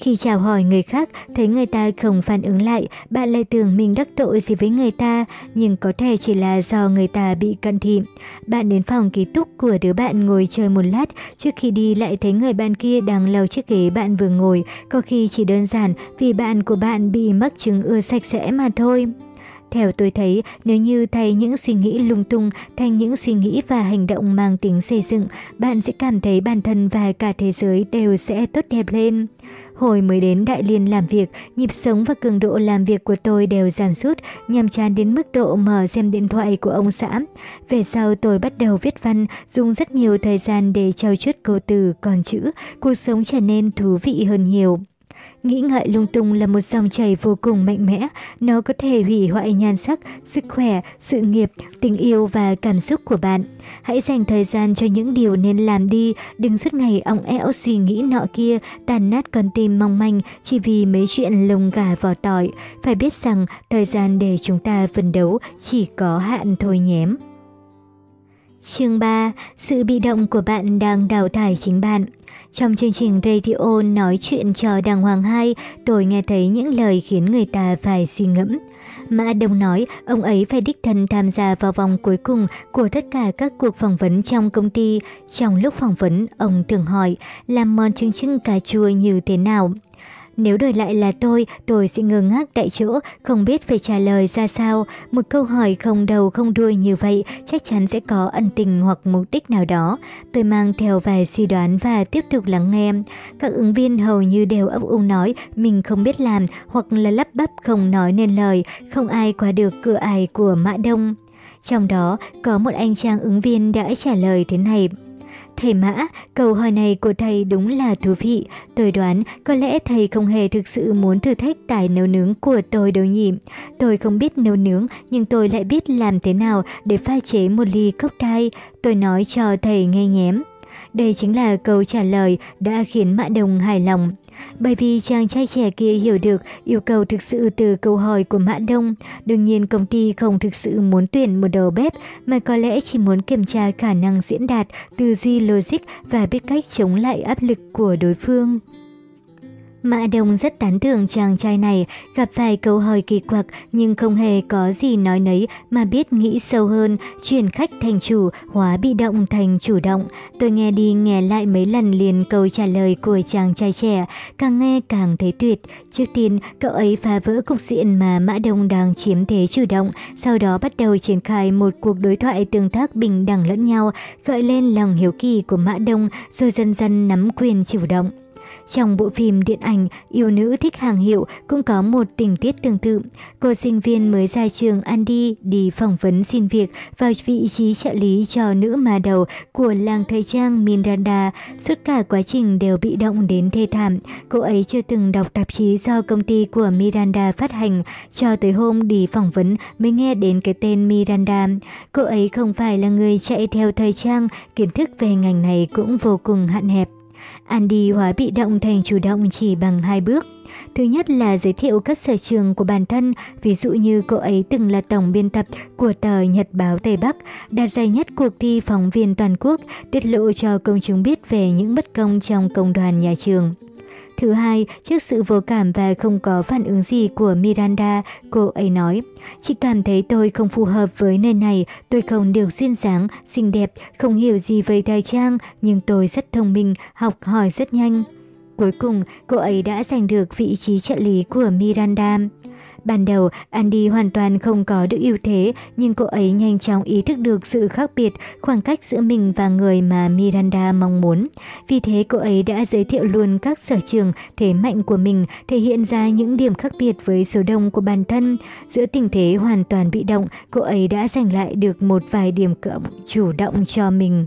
Khi chào hỏi người khác, thấy người ta không phản ứng lại, bạn lại tưởng mình đắc tội gì với người ta, nhưng có thể chỉ là do người ta bị cận thị. Bạn đến phòng ký túc của đứa bạn ngồi chơi một lát, trước khi đi lại thấy người bạn kia đang lau chiếc ghế bạn vừa ngồi, có khi chỉ đơn giản vì bạn của bạn bị mắc chứng ưa sạch sẽ mà thôi. Theo tôi thấy, nếu như thay những suy nghĩ lung tung thành những suy nghĩ và hành động mang tính xây dựng, bạn sẽ cảm thấy bản thân và cả thế giới đều sẽ tốt đẹp lên. Hồi mới đến Đại Liên làm việc, nhịp sống và cường độ làm việc của tôi đều giảm sút, nhằm chán đến mức độ mở xem điện thoại của ông xã. Về sau tôi bắt đầu viết văn, dùng rất nhiều thời gian để trao chuốt câu từ, còn chữ, cuộc sống trở nên thú vị hơn nhiều. Nghĩ ngợi lung tung là một dòng chảy vô cùng mạnh mẽ, nó có thể hủy hoại nhan sắc, sức khỏe, sự nghiệp, tình yêu và cảm xúc của bạn. Hãy dành thời gian cho những điều nên làm đi, đừng suốt ngày ong ẻo suy nghĩ nọ kia, tàn nát con tim mong manh chỉ vì mấy chuyện lồng gà vỏ tỏi. Phải biết rằng thời gian để chúng ta phấn đấu chỉ có hạn thôi nhém. Chương 3. Sự bị động của bạn đang đào thải chính bạn trong chương trình radio nói chuyện cho đàng hoàng 2, tôi nghe thấy những lời khiến người ta phải suy ngẫm. Mã Đông nói ông ấy phải đích thân tham gia vào vòng cuối cùng của tất cả các cuộc phỏng vấn trong công ty. Trong lúc phỏng vấn, ông thường hỏi làm món trứng trứng cà chua như thế nào. Nếu đổi lại là tôi, tôi sẽ ngơ ngác tại chỗ, không biết phải trả lời ra sao. Một câu hỏi không đầu không đuôi như vậy chắc chắn sẽ có ân tình hoặc mục đích nào đó. Tôi mang theo vài suy đoán và tiếp tục lắng nghe. Các ứng viên hầu như đều ấp úng nói mình không biết làm hoặc là lắp bắp không nói nên lời, không ai qua được cửa ải của Mã Đông. Trong đó, có một anh chàng ứng viên đã trả lời thế này. Thầy Mã, câu hỏi này của thầy đúng là thú vị. Tôi đoán có lẽ thầy không hề thực sự muốn thử thách tài nấu nướng của tôi đâu nhỉ. Tôi không biết nấu nướng nhưng tôi lại biết làm thế nào để pha chế một ly cốc tai Tôi nói cho thầy nghe nhém. Đây chính là câu trả lời đã khiến Mã Đồng hài lòng. Bởi vì chàng trai trẻ kia hiểu được yêu cầu thực sự từ câu hỏi của Mã Đông. Đương nhiên công ty không thực sự muốn tuyển một đầu bếp mà có lẽ chỉ muốn kiểm tra khả năng diễn đạt, tư duy logic và biết cách chống lại áp lực của đối phương. Mã Đông rất tán thưởng chàng trai này, gặp vài câu hỏi kỳ quặc nhưng không hề có gì nói nấy mà biết nghĩ sâu hơn, chuyển khách thành chủ, hóa bị động thành chủ động. Tôi nghe đi nghe lại mấy lần liền câu trả lời của chàng trai trẻ, càng nghe càng thấy tuyệt. Trước tiên, cậu ấy phá vỡ cục diện mà Mã Đông đang chiếm thế chủ động, sau đó bắt đầu triển khai một cuộc đối thoại tương tác bình đẳng lẫn nhau, gợi lên lòng hiếu kỳ của Mã Đông rồi dần dần nắm quyền chủ động. Trong bộ phim điện ảnh Yêu nữ thích hàng hiệu cũng có một tình tiết tương tự. Cô sinh viên mới ra trường Andy đi phỏng vấn xin việc vào vị trí trợ lý cho nữ mà đầu của làng thời trang Miranda. Suốt cả quá trình đều bị động đến thê thảm. Cô ấy chưa từng đọc tạp chí do công ty của Miranda phát hành. Cho tới hôm đi phỏng vấn mới nghe đến cái tên Miranda. Cô ấy không phải là người chạy theo thời trang, kiến thức về ngành này cũng vô cùng hạn hẹp. Andy hóa bị động thành chủ động chỉ bằng hai bước. Thứ nhất là giới thiệu các sở trường của bản thân, ví dụ như cô ấy từng là tổng biên tập của tờ Nhật báo Tây Bắc, đạt giải nhất cuộc thi phóng viên toàn quốc, tiết lộ cho công chúng biết về những bất công trong công đoàn nhà trường. Thứ hai, trước sự vô cảm và không có phản ứng gì của Miranda, cô ấy nói, Chị cảm thấy tôi không phù hợp với nơi này, tôi không được duyên dáng, xinh đẹp, không hiểu gì về thời trang, nhưng tôi rất thông minh, học hỏi rất nhanh. Cuối cùng, cô ấy đã giành được vị trí trợ lý của Miranda. Ban đầu, Andy hoàn toàn không có được ưu thế, nhưng cô ấy nhanh chóng ý thức được sự khác biệt, khoảng cách giữa mình và người mà Miranda mong muốn. Vì thế cô ấy đã giới thiệu luôn các sở trường, thế mạnh của mình, thể hiện ra những điểm khác biệt với số đông của bản thân. Giữa tình thế hoàn toàn bị động, cô ấy đã giành lại được một vài điểm cộng chủ động cho mình.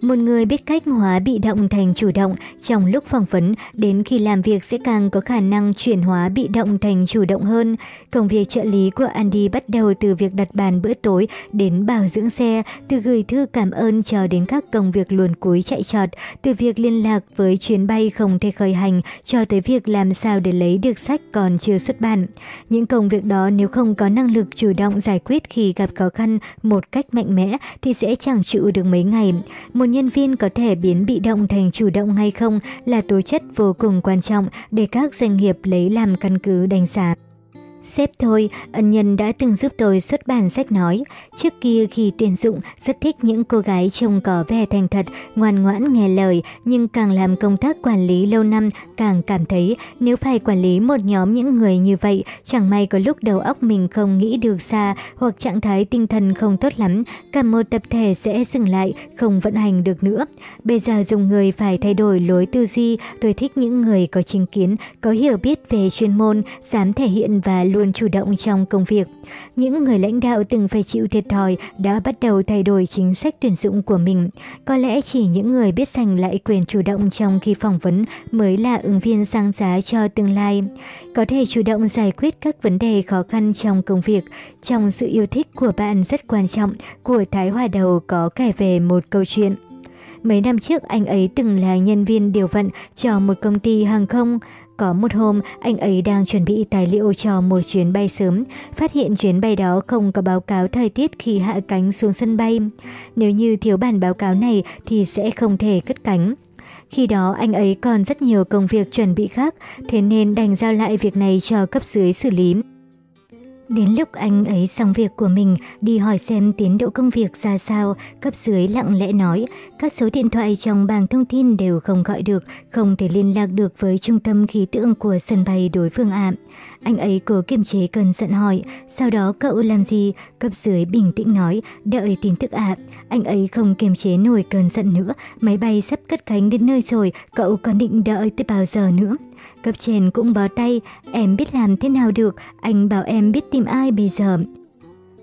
Một người biết cách hóa bị động thành chủ động trong lúc phỏng vấn, đến khi làm việc sẽ càng có khả năng chuyển hóa bị động thành chủ động hơn. Công việc trợ lý của Andy bắt đầu từ việc đặt bàn bữa tối đến bảo dưỡng xe, từ gửi thư cảm ơn cho đến các công việc luồn cúi chạy trọt, từ việc liên lạc với chuyến bay không thể khởi hành cho tới việc làm sao để lấy được sách còn chưa xuất bản. Những công việc đó nếu không có năng lực chủ động giải quyết khi gặp khó khăn một cách mạnh mẽ thì sẽ chẳng chịu được mấy ngày. Một nhân viên có thể biến bị động thành chủ động hay không là tố chất vô cùng quan trọng để các doanh nghiệp lấy làm căn cứ đánh giá. Sếp thôi, ân nhân đã từng giúp tôi xuất bản sách nói. Trước kia khi tuyển dụng, rất thích những cô gái trông có vẻ thành thật, ngoan ngoãn nghe lời, nhưng càng làm công tác quản lý lâu năm, càng cảm thấy nếu phải quản lý một nhóm những người như vậy, chẳng may có lúc đầu óc mình không nghĩ được xa hoặc trạng thái tinh thần không tốt lắm, cả một tập thể sẽ dừng lại, không vận hành được nữa. Bây giờ dùng người phải thay đổi lối tư duy, tôi thích những người có chính kiến, có hiểu biết về chuyên môn, dám thể hiện và luôn luôn chủ động trong công việc. Những người lãnh đạo từng phải chịu thiệt thòi đã bắt đầu thay đổi chính sách tuyển dụng của mình. Có lẽ chỉ những người biết giành lại quyền chủ động trong khi phỏng vấn mới là ứng viên sáng giá cho tương lai. Có thể chủ động giải quyết các vấn đề khó khăn trong công việc. Trong sự yêu thích của bạn rất quan trọng, của Thái Hòa Đầu có kể về một câu chuyện. Mấy năm trước anh ấy từng là nhân viên điều vận cho một công ty hàng không. Có một hôm, anh ấy đang chuẩn bị tài liệu cho một chuyến bay sớm, phát hiện chuyến bay đó không có báo cáo thời tiết khi hạ cánh xuống sân bay. Nếu như thiếu bản báo cáo này thì sẽ không thể cất cánh. Khi đó anh ấy còn rất nhiều công việc chuẩn bị khác, thế nên đành giao lại việc này cho cấp dưới xử lý. Đến lúc anh ấy xong việc của mình, đi hỏi xem tiến độ công việc ra sao, cấp dưới lặng lẽ nói, các số điện thoại trong bảng thông tin đều không gọi được, không thể liên lạc được với trung tâm khí tượng của sân bay đối phương ạ. Anh ấy cố kiềm chế cơn giận hỏi, sau đó cậu làm gì? Cấp dưới bình tĩnh nói, đợi tin tức ạ. Anh ấy không kiềm chế nổi cơn giận nữa, máy bay sắp cất cánh đến nơi rồi, cậu còn định đợi tới bao giờ nữa? Cấp trên cũng bó tay, em biết làm thế nào được, anh bảo em biết tìm ai bây giờ.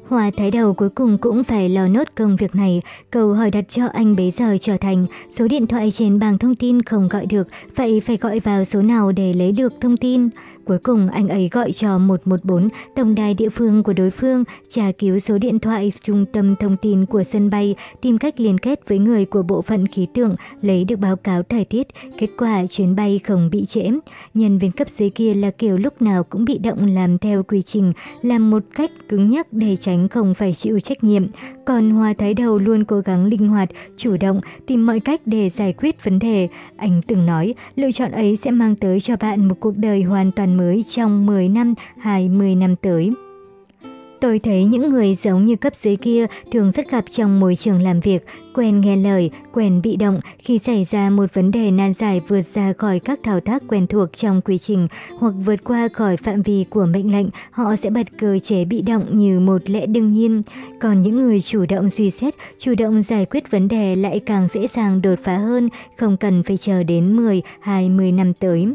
Hòa thái đầu cuối cùng cũng phải lo nốt công việc này, câu hỏi đặt cho anh bấy giờ trở thành số điện thoại trên bảng thông tin không gọi được, vậy phải gọi vào số nào để lấy được thông tin. Cuối cùng anh ấy gọi cho 114 tổng đài địa phương của đối phương, tra cứu số điện thoại trung tâm thông tin của sân bay, tìm cách liên kết với người của bộ phận khí tượng, lấy được báo cáo thời tiết, kết quả chuyến bay không bị trễ. Nhân viên cấp dưới kia là kiểu lúc nào cũng bị động làm theo quy trình, làm một cách cứng nhắc để tránh không phải chịu trách nhiệm. Còn Hoa Thái Đầu luôn cố gắng linh hoạt, chủ động, tìm mọi cách để giải quyết vấn đề. Anh từng nói, lựa chọn ấy sẽ mang tới cho bạn một cuộc đời hoàn toàn mới trong 10 năm, 20 năm tới. Tôi thấy những người giống như cấp dưới kia thường rất gặp trong môi trường làm việc, quen nghe lời, quen bị động khi xảy ra một vấn đề nan giải vượt ra khỏi các thao tác quen thuộc trong quy trình hoặc vượt qua khỏi phạm vi của mệnh lệnh, họ sẽ bật cơ chế bị động như một lẽ đương nhiên. Còn những người chủ động suy xét, chủ động giải quyết vấn đề lại càng dễ dàng đột phá hơn, không cần phải chờ đến 10, 20 năm tới.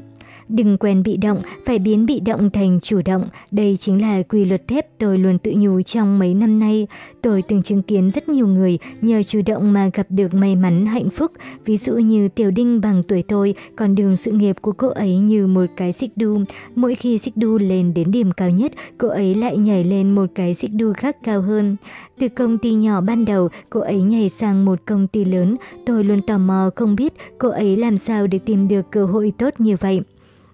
Đừng quen bị động, phải biến bị động thành chủ động. Đây chính là quy luật thép tôi luôn tự nhủ trong mấy năm nay. Tôi từng chứng kiến rất nhiều người nhờ chủ động mà gặp được may mắn hạnh phúc. Ví dụ như Tiểu Đinh bằng tuổi tôi, còn đường sự nghiệp của cô ấy như một cái xích đu. Mỗi khi xích đu lên đến điểm cao nhất, cô ấy lại nhảy lên một cái xích đu khác cao hơn. Từ công ty nhỏ ban đầu, cô ấy nhảy sang một công ty lớn. Tôi luôn tò mò không biết cô ấy làm sao để tìm được cơ hội tốt như vậy.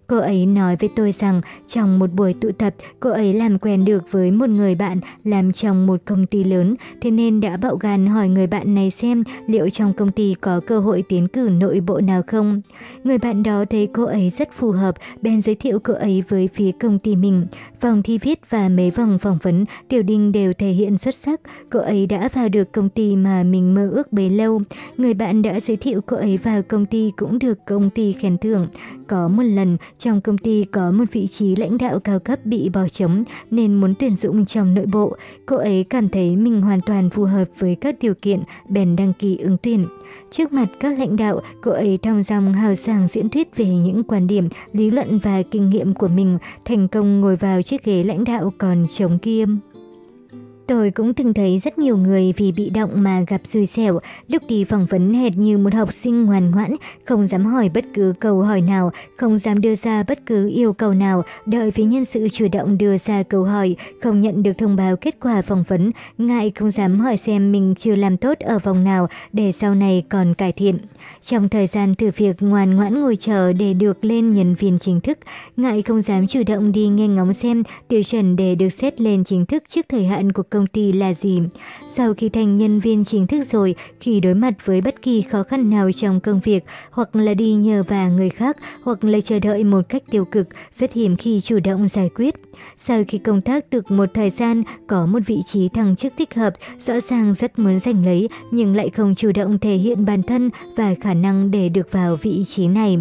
Cô ấy nói với tôi rằng trong một buổi tụ tập, cô ấy làm quen được với một người bạn làm trong một công ty lớn, thế nên đã bạo gan hỏi người bạn này xem liệu trong công ty có cơ hội tiến cử nội bộ nào không. Người bạn đó thấy cô ấy rất phù hợp, bèn giới thiệu cô ấy với phía công ty mình. Vòng thi viết và mấy vòng phỏng vấn, Tiểu Đinh đều thể hiện xuất sắc. Cô ấy đã vào được công ty mà mình mơ ước bấy lâu. Người bạn đã giới thiệu cô ấy vào công ty cũng được công ty khen thưởng. Có một lần, trong công ty có một vị trí lãnh đạo cao cấp bị bỏ trống nên muốn tuyển dụng trong nội bộ. Cô ấy cảm thấy mình hoàn toàn phù hợp với các điều kiện, bèn đăng ký ứng tuyển. Trước mặt các lãnh đạo, cô ấy thong dòng hào sảng diễn thuyết về những quan điểm, lý luận và kinh nghiệm của mình, thành công ngồi vào chiếc ghế lãnh đạo còn trống kia. Tôi cũng từng thấy rất nhiều người vì bị động mà gặp xui xẻo, lúc đi phỏng vấn hệt như một học sinh ngoan ngoãn, không dám hỏi bất cứ câu hỏi nào, không dám đưa ra bất cứ yêu cầu nào, đợi phía nhân sự chủ động đưa ra câu hỏi, không nhận được thông báo kết quả phỏng vấn, ngại không dám hỏi xem mình chưa làm tốt ở vòng nào để sau này còn cải thiện. Trong thời gian thử việc ngoan ngoãn ngồi chờ để được lên nhân viên chính thức, ngại không dám chủ động đi nghe ngóng xem tiêu chuẩn để được xét lên chính thức trước thời hạn của công ty là gì. Sau khi thành nhân viên chính thức rồi, khi đối mặt với bất kỳ khó khăn nào trong công việc, hoặc là đi nhờ vả người khác, hoặc là chờ đợi một cách tiêu cực, rất hiếm khi chủ động giải quyết. Sau khi công tác được một thời gian, có một vị trí thăng chức thích hợp, rõ ràng rất muốn giành lấy, nhưng lại không chủ động thể hiện bản thân và khả năng để được vào vị trí này.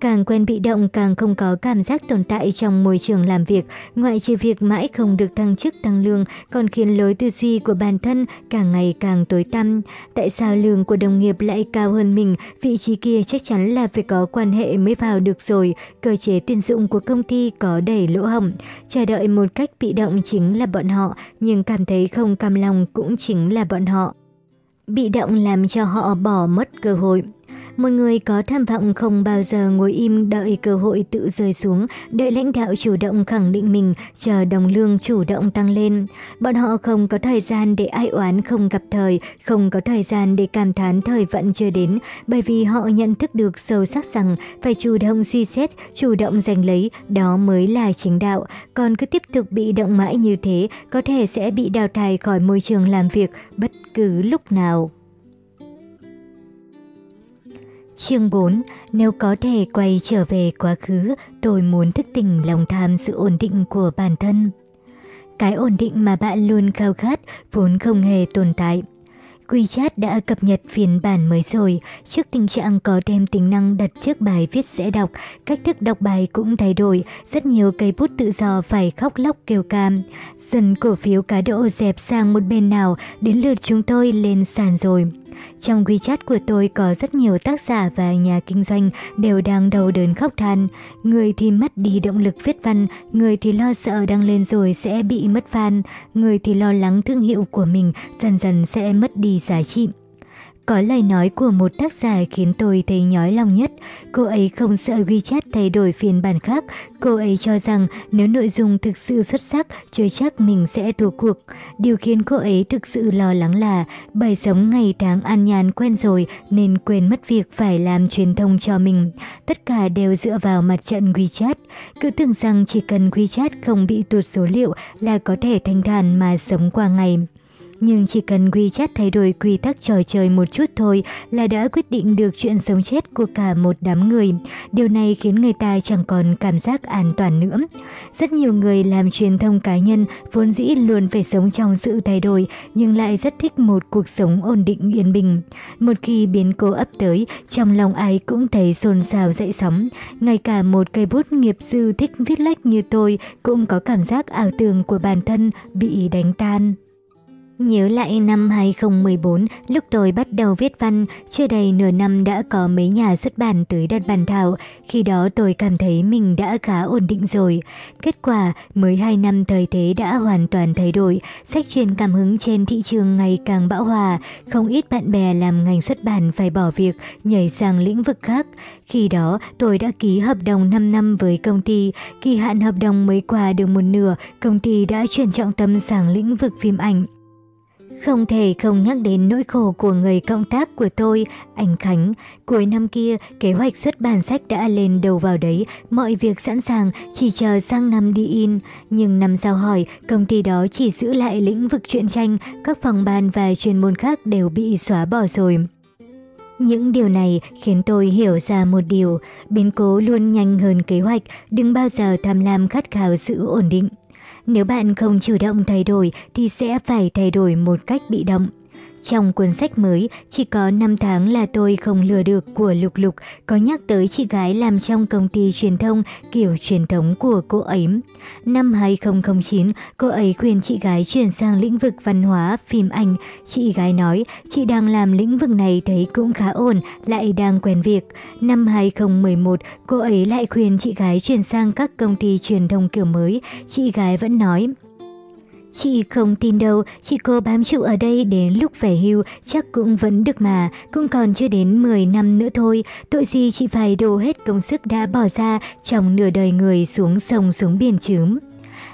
Càng quen bị động càng không có cảm giác tồn tại trong môi trường làm việc, ngoại trừ việc mãi không được tăng chức tăng lương, còn khiến lối tư duy của bản thân càng ngày càng tối tăm. Tại sao lương của đồng nghiệp lại cao hơn mình, vị trí kia chắc chắn là phải có quan hệ mới vào được rồi, cơ chế tuyển dụng của công ty có đầy lỗ hổng. Chờ đợi một cách bị động chính là bọn họ, nhưng cảm thấy không cam lòng cũng chính là bọn họ. Bị động làm cho họ bỏ mất cơ hội. Một người có tham vọng không bao giờ ngồi im đợi cơ hội tự rơi xuống, đợi lãnh đạo chủ động khẳng định mình, chờ đồng lương chủ động tăng lên. Bọn họ không có thời gian để ai oán không gặp thời, không có thời gian để cảm thán thời vận chưa đến, bởi vì họ nhận thức được sâu sắc rằng phải chủ động suy xét, chủ động giành lấy, đó mới là chính đạo. Còn cứ tiếp tục bị động mãi như thế, có thể sẽ bị đào thải khỏi môi trường làm việc bất cứ lúc nào. Chương 4. Nếu có thể quay trở về quá khứ, tôi muốn thức tỉnh lòng tham sự ổn định của bản thân. Cái ổn định mà bạn luôn khao khát vốn không hề tồn tại. WeChat đã cập nhật phiên bản mới rồi, trước tình trạng có thêm tính năng đặt trước bài viết sẽ đọc, cách thức đọc bài cũng thay đổi, rất nhiều cây bút tự do phải khóc lóc kêu cam. Dần cổ phiếu cá độ dẹp sang một bên nào, đến lượt chúng tôi lên sàn rồi. Trong WeChat của tôi có rất nhiều tác giả và nhà kinh doanh đều đang đầu đớn khóc than. Người thì mất đi động lực viết văn, người thì lo sợ đăng lên rồi sẽ bị mất fan, người thì lo lắng thương hiệu của mình dần dần sẽ mất đi giá trị. Có lời nói của một tác giả khiến tôi thấy nhói lòng nhất. Cô ấy không sợ WeChat thay đổi phiên bản khác. Cô ấy cho rằng nếu nội dung thực sự xuất sắc, chưa chắc mình sẽ thua cuộc. Điều khiến cô ấy thực sự lo lắng là bài sống ngày tháng an nhàn quen rồi nên quên mất việc phải làm truyền thông cho mình. Tất cả đều dựa vào mặt trận WeChat. Cứ tưởng rằng chỉ cần WeChat không bị tụt số liệu là có thể thanh thản mà sống qua ngày nhưng chỉ cần WeChat thay đổi quy tắc trò chơi một chút thôi là đã quyết định được chuyện sống chết của cả một đám người. Điều này khiến người ta chẳng còn cảm giác an toàn nữa. Rất nhiều người làm truyền thông cá nhân vốn dĩ luôn phải sống trong sự thay đổi nhưng lại rất thích một cuộc sống ổn định yên bình. Một khi biến cố ấp tới, trong lòng ai cũng thấy xôn xao dậy sóng. Ngay cả một cây bút nghiệp dư thích viết lách như tôi cũng có cảm giác ảo tưởng của bản thân bị đánh tan. Nhớ lại năm 2014, lúc tôi bắt đầu viết văn, chưa đầy nửa năm đã có mấy nhà xuất bản tới đặt bàn thảo, khi đó tôi cảm thấy mình đã khá ổn định rồi. Kết quả, mới 2 năm thời thế đã hoàn toàn thay đổi, sách truyền cảm hứng trên thị trường ngày càng bão hòa, không ít bạn bè làm ngành xuất bản phải bỏ việc, nhảy sang lĩnh vực khác. Khi đó, tôi đã ký hợp đồng 5 năm với công ty, kỳ hạn hợp đồng mới qua được một nửa, công ty đã chuyển trọng tâm sang lĩnh vực phim ảnh. Không thể không nhắc đến nỗi khổ của người công tác của tôi, anh Khánh. Cuối năm kia, kế hoạch xuất bản sách đã lên đầu vào đấy, mọi việc sẵn sàng, chỉ chờ sang năm đi in. Nhưng năm sau hỏi, công ty đó chỉ giữ lại lĩnh vực truyện tranh, các phòng ban và chuyên môn khác đều bị xóa bỏ rồi. Những điều này khiến tôi hiểu ra một điều, biến cố luôn nhanh hơn kế hoạch, đừng bao giờ tham lam khát khao sự ổn định. Nếu bạn không chủ động thay đổi thì sẽ phải thay đổi một cách bị động. Trong cuốn sách mới, chỉ có 5 tháng là tôi không lừa được của Lục Lục, có nhắc tới chị gái làm trong công ty truyền thông kiểu truyền thống của cô ấy. Năm 2009, cô ấy khuyên chị gái chuyển sang lĩnh vực văn hóa, phim ảnh. Chị gái nói, chị đang làm lĩnh vực này thấy cũng khá ổn, lại đang quen việc. Năm 2011, cô ấy lại khuyên chị gái chuyển sang các công ty truyền thông kiểu mới. Chị gái vẫn nói, Chị không tin đâu, chị cô bám trụ ở đây đến lúc về hưu chắc cũng vẫn được mà, cũng còn chưa đến 10 năm nữa thôi, tội gì chị phải đổ hết công sức đã bỏ ra trong nửa đời người xuống sông xuống biển chứ.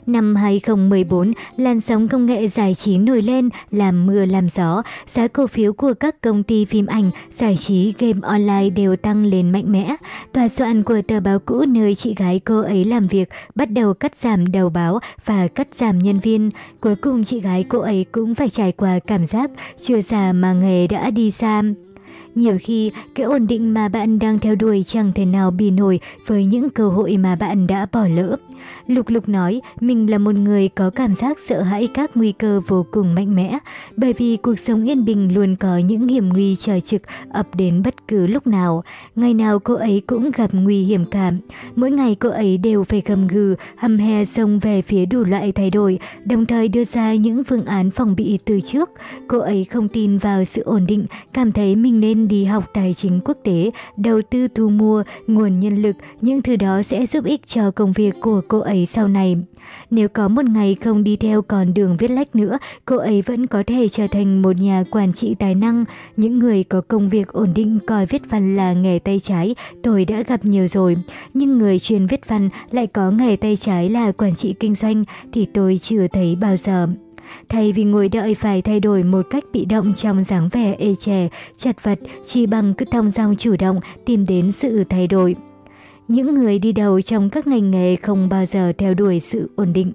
Năm 2014, làn sóng công nghệ giải trí nổi lên, làm mưa làm gió, giá cổ phiếu của các công ty phim ảnh, giải trí, game online đều tăng lên mạnh mẽ. Tòa soạn của tờ báo cũ nơi chị gái cô ấy làm việc bắt đầu cắt giảm đầu báo và cắt giảm nhân viên. Cuối cùng chị gái cô ấy cũng phải trải qua cảm giác chưa già mà nghề đã đi xa. Nhiều khi, cái ổn định mà bạn đang theo đuổi chẳng thể nào bì nổi với những cơ hội mà bạn đã bỏ lỡ. Lục Lục nói mình là một người có cảm giác sợ hãi các nguy cơ vô cùng mạnh mẽ, bởi vì cuộc sống yên bình luôn có những hiểm nguy chờ trực ập đến bất cứ lúc nào. Ngày nào cô ấy cũng gặp nguy hiểm cảm. Mỗi ngày cô ấy đều phải gầm gừ, hầm hè xông về phía đủ loại thay đổi, đồng thời đưa ra những phương án phòng bị từ trước. Cô ấy không tin vào sự ổn định, cảm thấy mình nên đi học tài chính quốc tế, đầu tư thu mua, nguồn nhân lực, những thứ đó sẽ giúp ích cho công việc của cô ấy sau này. Nếu có một ngày không đi theo con đường viết lách nữa, cô ấy vẫn có thể trở thành một nhà quản trị tài năng. Những người có công việc ổn định coi viết văn là nghề tay trái, tôi đã gặp nhiều rồi. Nhưng người chuyên viết văn lại có nghề tay trái là quản trị kinh doanh thì tôi chưa thấy bao giờ. Thay vì ngồi đợi phải thay đổi một cách bị động trong dáng vẻ ê chề, chật vật, chỉ bằng cứ thong dong chủ động tìm đến sự thay đổi. Những người đi đầu trong các ngành nghề không bao giờ theo đuổi sự ổn định.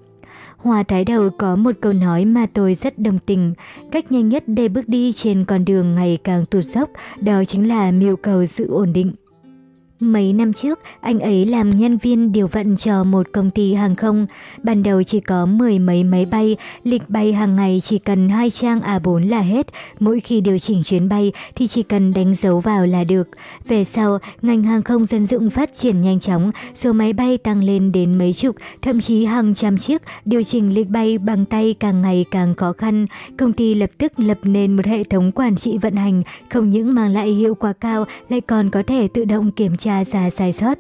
Hoa Thái Đầu có một câu nói mà tôi rất đồng tình. Cách nhanh nhất để bước đi trên con đường ngày càng tụt dốc, đó chính là mưu cầu sự ổn định. Mấy năm trước, anh ấy làm nhân viên điều vận cho một công ty hàng không. Ban đầu chỉ có mười mấy máy bay, lịch bay hàng ngày chỉ cần hai trang A4 là hết. Mỗi khi điều chỉnh chuyến bay thì chỉ cần đánh dấu vào là được. Về sau, ngành hàng không dân dụng phát triển nhanh chóng, số máy bay tăng lên đến mấy chục, thậm chí hàng trăm chiếc. Điều chỉnh lịch bay bằng tay càng ngày càng khó khăn. Công ty lập tức lập nên một hệ thống quản trị vận hành, không những mang lại hiệu quả cao, lại còn có thể tự động kiểm tra tra ra sai sót.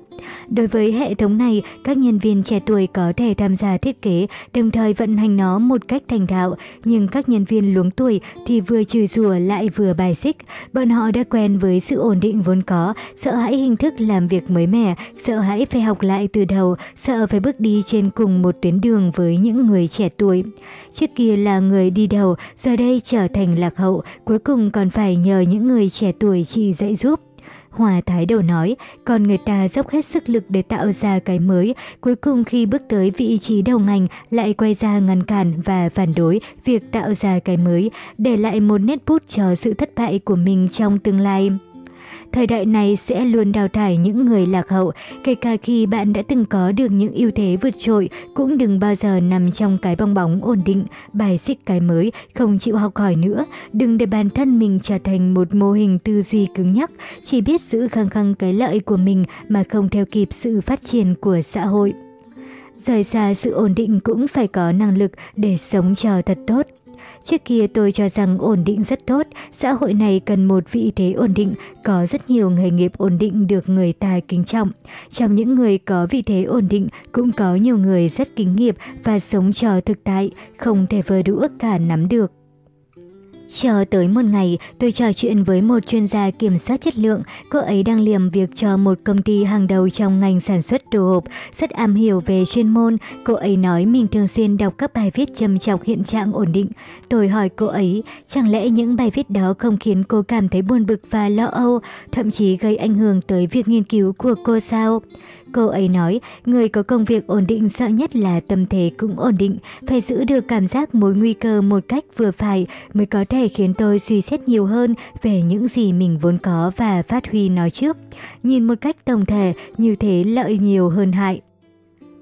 Đối với hệ thống này, các nhân viên trẻ tuổi có thể tham gia thiết kế, đồng thời vận hành nó một cách thành thạo, nhưng các nhân viên luống tuổi thì vừa chửi rủa lại vừa bài xích. Bọn họ đã quen với sự ổn định vốn có, sợ hãi hình thức làm việc mới mẻ, sợ hãi phải học lại từ đầu, sợ phải bước đi trên cùng một tuyến đường với những người trẻ tuổi. Trước kia là người đi đầu, giờ đây trở thành lạc hậu, cuối cùng còn phải nhờ những người trẻ tuổi chỉ dạy giúp. Hòa thái đầu nói, còn người ta dốc hết sức lực để tạo ra cái mới, cuối cùng khi bước tới vị trí đầu ngành lại quay ra ngăn cản và phản đối việc tạo ra cái mới, để lại một nét bút cho sự thất bại của mình trong tương lai. Thời đại này sẽ luôn đào thải những người lạc hậu, kể cả khi bạn đã từng có được những ưu thế vượt trội, cũng đừng bao giờ nằm trong cái bong bóng ổn định, bài xích cái mới, không chịu học hỏi nữa. Đừng để bản thân mình trở thành một mô hình tư duy cứng nhắc, chỉ biết giữ khăng khăng cái lợi của mình mà không theo kịp sự phát triển của xã hội. Rời xa sự ổn định cũng phải có năng lực để sống cho thật tốt. Trước kia tôi cho rằng ổn định rất tốt, xã hội này cần một vị thế ổn định, có rất nhiều nghề nghiệp ổn định được người ta kính trọng. Trong những người có vị thế ổn định cũng có nhiều người rất kính nghiệp và sống cho thực tại, không thể vơ đũa cả nắm được chờ tới một ngày, tôi trò chuyện với một chuyên gia kiểm soát chất lượng. Cô ấy đang liềm việc cho một công ty hàng đầu trong ngành sản xuất đồ hộp, rất am hiểu về chuyên môn. Cô ấy nói mình thường xuyên đọc các bài viết châm chọc hiện trạng ổn định. Tôi hỏi cô ấy, chẳng lẽ những bài viết đó không khiến cô cảm thấy buồn bực và lo âu, thậm chí gây ảnh hưởng tới việc nghiên cứu của cô sao? Cô ấy nói, người có công việc ổn định sợ nhất là tâm thế cũng ổn định, phải giữ được cảm giác mối nguy cơ một cách vừa phải mới có thể khiến tôi suy xét nhiều hơn về những gì mình vốn có và phát huy nó trước. Nhìn một cách tổng thể, như thế lợi nhiều hơn hại.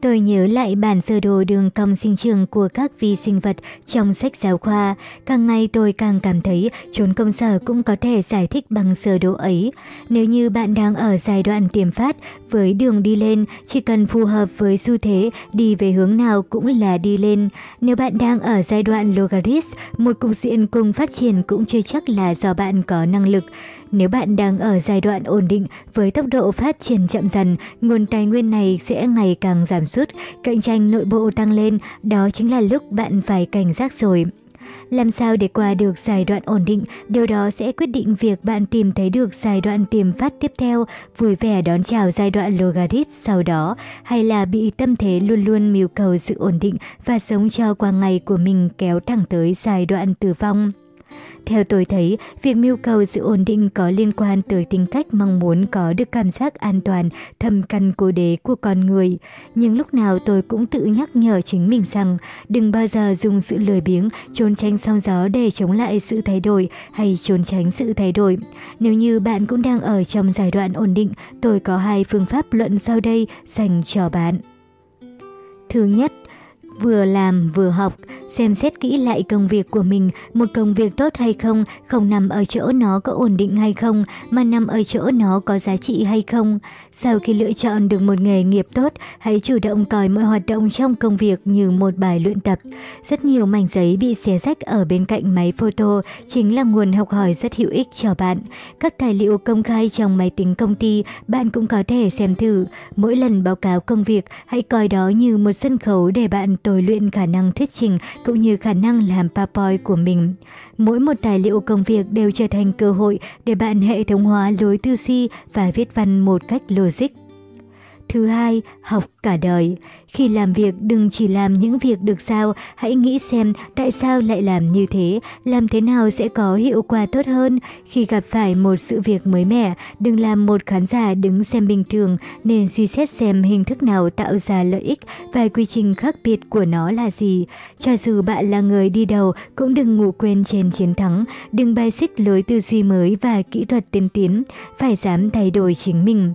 Tôi nhớ lại bản sơ đồ đường cong sinh trường của các vi sinh vật trong sách giáo khoa. Càng ngày tôi càng cảm thấy chốn công sở cũng có thể giải thích bằng sơ đồ ấy. Nếu như bạn đang ở giai đoạn tiềm phát với đường đi lên, chỉ cần phù hợp với xu thế, đi về hướng nào cũng là đi lên. Nếu bạn đang ở giai đoạn logarit, một cục diện cùng phát triển cũng chưa chắc là do bạn có năng lực. Nếu bạn đang ở giai đoạn ổn định với tốc độ phát triển chậm dần, nguồn tài nguyên này sẽ ngày càng giảm sút, cạnh tranh nội bộ tăng lên, đó chính là lúc bạn phải cảnh giác rồi. Làm sao để qua được giai đoạn ổn định, điều đó sẽ quyết định việc bạn tìm thấy được giai đoạn tiềm phát tiếp theo, vui vẻ đón chào giai đoạn logarit sau đó, hay là bị tâm thế luôn luôn mưu cầu sự ổn định và sống cho qua ngày của mình kéo thẳng tới giai đoạn tử vong. Theo tôi thấy, việc mưu cầu sự ổn định có liên quan tới tính cách mong muốn có được cảm giác an toàn, thầm căn cố đế của con người. Nhưng lúc nào tôi cũng tự nhắc nhở chính mình rằng đừng bao giờ dùng sự lười biếng, trốn tránh sóng gió để chống lại sự thay đổi hay trốn tránh sự thay đổi. Nếu như bạn cũng đang ở trong giai đoạn ổn định, tôi có hai phương pháp luận sau đây dành cho bạn. Thứ nhất, vừa làm vừa học, xem xét kỹ lại công việc của mình, một công việc tốt hay không, không nằm ở chỗ nó có ổn định hay không, mà nằm ở chỗ nó có giá trị hay không. Sau khi lựa chọn được một nghề nghiệp tốt, hãy chủ động coi mọi hoạt động trong công việc như một bài luyện tập. Rất nhiều mảnh giấy bị xé rách ở bên cạnh máy photo chính là nguồn học hỏi rất hữu ích cho bạn. Các tài liệu công khai trong máy tính công ty bạn cũng có thể xem thử. Mỗi lần báo cáo công việc, hãy coi đó như một sân khấu để bạn tôi luyện khả năng thuyết trình cũng như khả năng làm PowerPoint của mình. Mỗi một tài liệu công việc đều trở thành cơ hội để bạn hệ thống hóa lối tư duy và viết văn một cách logic. Thứ hai, học cả đời. Khi làm việc đừng chỉ làm những việc được sao, hãy nghĩ xem tại sao lại làm như thế, làm thế nào sẽ có hiệu quả tốt hơn. Khi gặp phải một sự việc mới mẻ, đừng làm một khán giả đứng xem bình thường, nên suy xét xem hình thức nào tạo ra lợi ích và quy trình khác biệt của nó là gì. Cho dù bạn là người đi đầu, cũng đừng ngủ quên trên chiến thắng, đừng bài xích lối tư duy mới và kỹ thuật tiên tiến, phải dám thay đổi chính mình.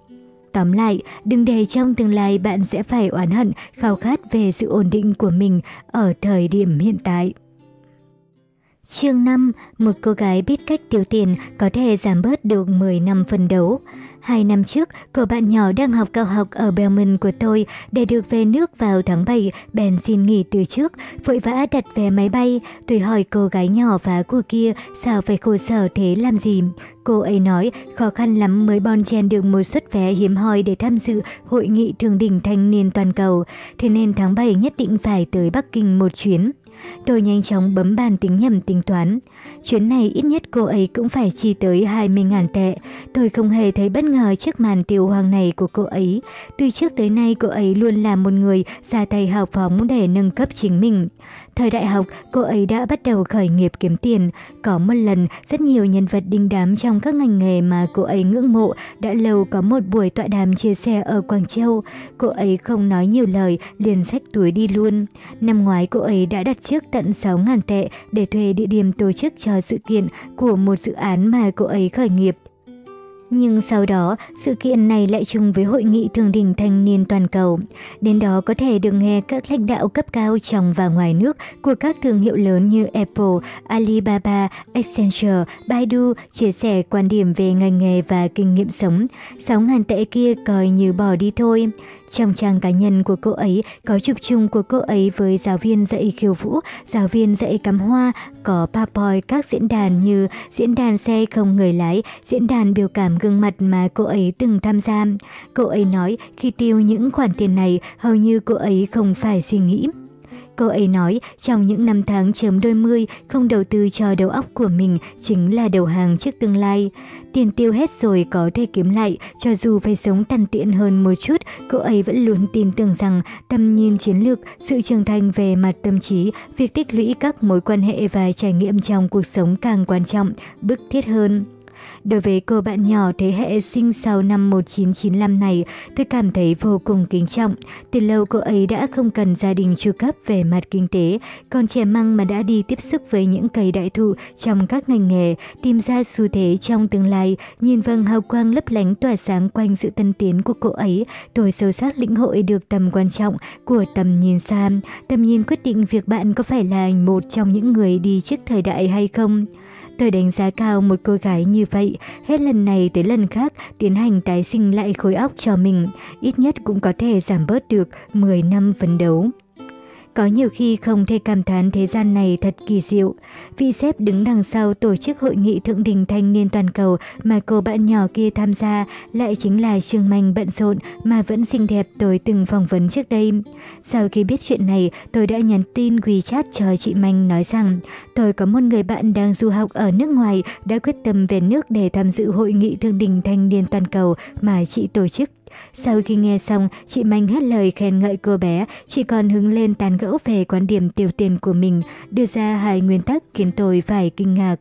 Tóm lại, đừng để trong tương lai bạn sẽ phải oán hận, khao khát về sự ổn định của mình ở thời điểm hiện tại. Chương 5, một cô gái biết cách tiêu tiền có thể giảm bớt được 10 năm phân đấu. Hai năm trước, cô bạn nhỏ đang học cao học ở Belmont của tôi để được về nước vào tháng 7, bèn xin nghỉ từ trước, vội vã đặt vé máy bay. Tôi hỏi cô gái nhỏ và cô kia sao phải khổ sở thế làm gì. Cô ấy nói khó khăn lắm mới bon chen được một suất vé hiếm hoi để tham dự hội nghị thường đỉnh thanh niên toàn cầu, thế nên tháng 7 nhất định phải tới Bắc Kinh một chuyến. Tôi nhanh chóng bấm bàn tính nhầm tính toán. Chuyến này ít nhất cô ấy cũng phải chi tới 20.000 tệ. Tôi không hề thấy bất ngờ trước màn tiêu hoàng này của cô ấy. Từ trước tới nay cô ấy luôn là một người ra tay học phóng để nâng cấp chính mình. Thời đại học, cô ấy đã bắt đầu khởi nghiệp kiếm tiền. Có một lần, rất nhiều nhân vật đinh đám trong các ngành nghề mà cô ấy ngưỡng mộ đã lâu có một buổi tọa đàm chia sẻ ở Quảng Châu. Cô ấy không nói nhiều lời, liền xách túi đi luôn. Năm ngoái cô ấy đã đặt trước tận 6.000 tệ để thuê địa điểm tổ chức cho sự kiện của một dự án mà cô ấy khởi nghiệp. Nhưng sau đó, sự kiện này lại chung với Hội nghị Thường đỉnh Thanh niên Toàn cầu. Đến đó có thể được nghe các lãnh đạo cấp cao trong và ngoài nước của các thương hiệu lớn như Apple, Alibaba, Accenture, Baidu chia sẻ quan điểm về ngành nghề và kinh nghiệm sống. 6.000 tệ kia coi như bỏ đi thôi. Trong trang cá nhân của cô ấy có chụp chung của cô ấy với giáo viên dạy khiêu vũ, giáo viên dạy cắm hoa, có PowerPoint các diễn đàn như diễn đàn xe không người lái, diễn đàn biểu cảm gương mặt mà cô ấy từng tham gia. Cô ấy nói khi tiêu những khoản tiền này hầu như cô ấy không phải suy nghĩ. Cô ấy nói trong những năm tháng chấm đôi mươi không đầu tư cho đầu óc của mình chính là đầu hàng trước tương lai. Tiền tiêu hết rồi có thể kiếm lại, cho dù phải sống tàn tiện hơn một chút, cô ấy vẫn luôn tin tưởng rằng tầm nhìn chiến lược, sự trưởng thành về mặt tâm trí, việc tích lũy các mối quan hệ và trải nghiệm trong cuộc sống càng quan trọng, bức thiết hơn. Đối với cô bạn nhỏ thế hệ sinh sau năm 1995 này, tôi cảm thấy vô cùng kính trọng. Từ lâu cô ấy đã không cần gia đình chu cấp về mặt kinh tế, còn trẻ măng mà đã đi tiếp xúc với những cây đại thụ trong các ngành nghề, tìm ra xu thế trong tương lai, nhìn vầng hào quang lấp lánh tỏa sáng quanh sự tân tiến của cô ấy, tôi sâu sắc lĩnh hội được tầm quan trọng của tầm nhìn xa, tầm nhìn quyết định việc bạn có phải là một trong những người đi trước thời đại hay không. Tôi đánh giá cao một cô gái như vậy, hết lần này tới lần khác tiến hành tái sinh lại khối óc cho mình, ít nhất cũng có thể giảm bớt được 10 năm phấn đấu. Có nhiều khi không thể cảm thán thế gian này thật kỳ diệu. Vị sếp đứng đằng sau tổ chức hội nghị thượng đỉnh thanh niên toàn cầu mà cô bạn nhỏ kia tham gia lại chính là Trương Manh bận rộn mà vẫn xinh đẹp tôi từng phỏng vấn trước đây. Sau khi biết chuyện này, tôi đã nhắn tin WeChat cho chị Manh nói rằng tôi có một người bạn đang du học ở nước ngoài đã quyết tâm về nước để tham dự hội nghị thượng đỉnh thanh niên toàn cầu mà chị tổ chức. Sau khi nghe xong, chị Manh hết lời khen ngợi cô bé, chị còn hứng lên tán gẫu về quan điểm tiêu tiền của mình, đưa ra hai nguyên tắc khiến tôi phải kinh ngạc.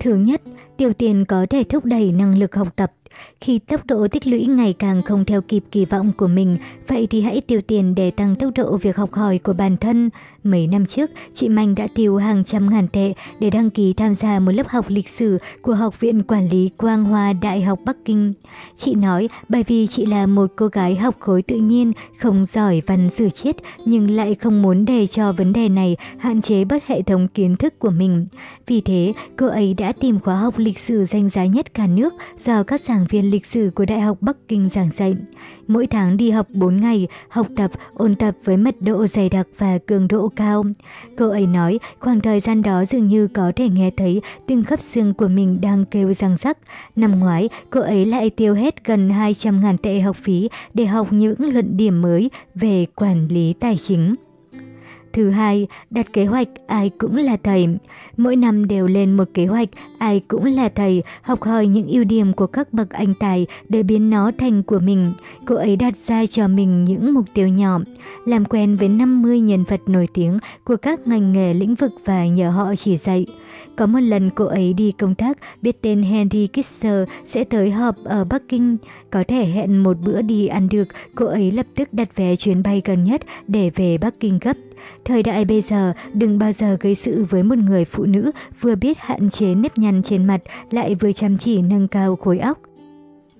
Thứ nhất, tiêu tiền có thể thúc đẩy năng lực học tập. Khi tốc độ tích lũy ngày càng không theo kịp kỳ vọng của mình, vậy thì hãy tiêu tiền để tăng tốc độ việc học hỏi của bản thân. Mấy năm trước, chị Mạnh đã tiêu hàng trăm ngàn tệ để đăng ký tham gia một lớp học lịch sử của Học viện Quản lý Quang Hoa Đại học Bắc Kinh. Chị nói bởi vì chị là một cô gái học khối tự nhiên, không giỏi văn sử triết nhưng lại không muốn để cho vấn đề này hạn chế bất hệ thống kiến thức của mình. Vì thế, cô ấy đã tìm khóa học lịch sử danh giá nhất cả nước do các giảng viên lịch sử của Đại học Bắc Kinh giảng dạy. Mỗi tháng đi học 4 ngày, học tập, ôn tập với mật độ dày đặc và cường độ cao. Cô ấy nói khoảng thời gian đó dường như có thể nghe thấy từng khớp xương của mình đang kêu răng rắc. Năm ngoái, cô ấy lại tiêu hết gần 200 ngàn tệ học phí để học những luận điểm mới về quản lý tài chính. Thứ hai, đặt kế hoạch ai cũng là thầy. Mỗi năm đều lên một kế hoạch, ai cũng là thầy, học hỏi những ưu điểm của các bậc anh tài để biến nó thành của mình. Cô ấy đặt ra cho mình những mục tiêu nhỏ, làm quen với 50 nhân vật nổi tiếng của các ngành nghề lĩnh vực và nhờ họ chỉ dạy. Có một lần cô ấy đi công tác, biết tên Henry Kisser sẽ tới họp ở Bắc Kinh. Có thể hẹn một bữa đi ăn được, cô ấy lập tức đặt vé chuyến bay gần nhất để về Bắc Kinh gấp. Thời đại bây giờ, đừng bao giờ gây sự với một người phụ nữ vừa biết hạn chế nếp nhăn trên mặt lại vừa chăm chỉ nâng cao khối óc.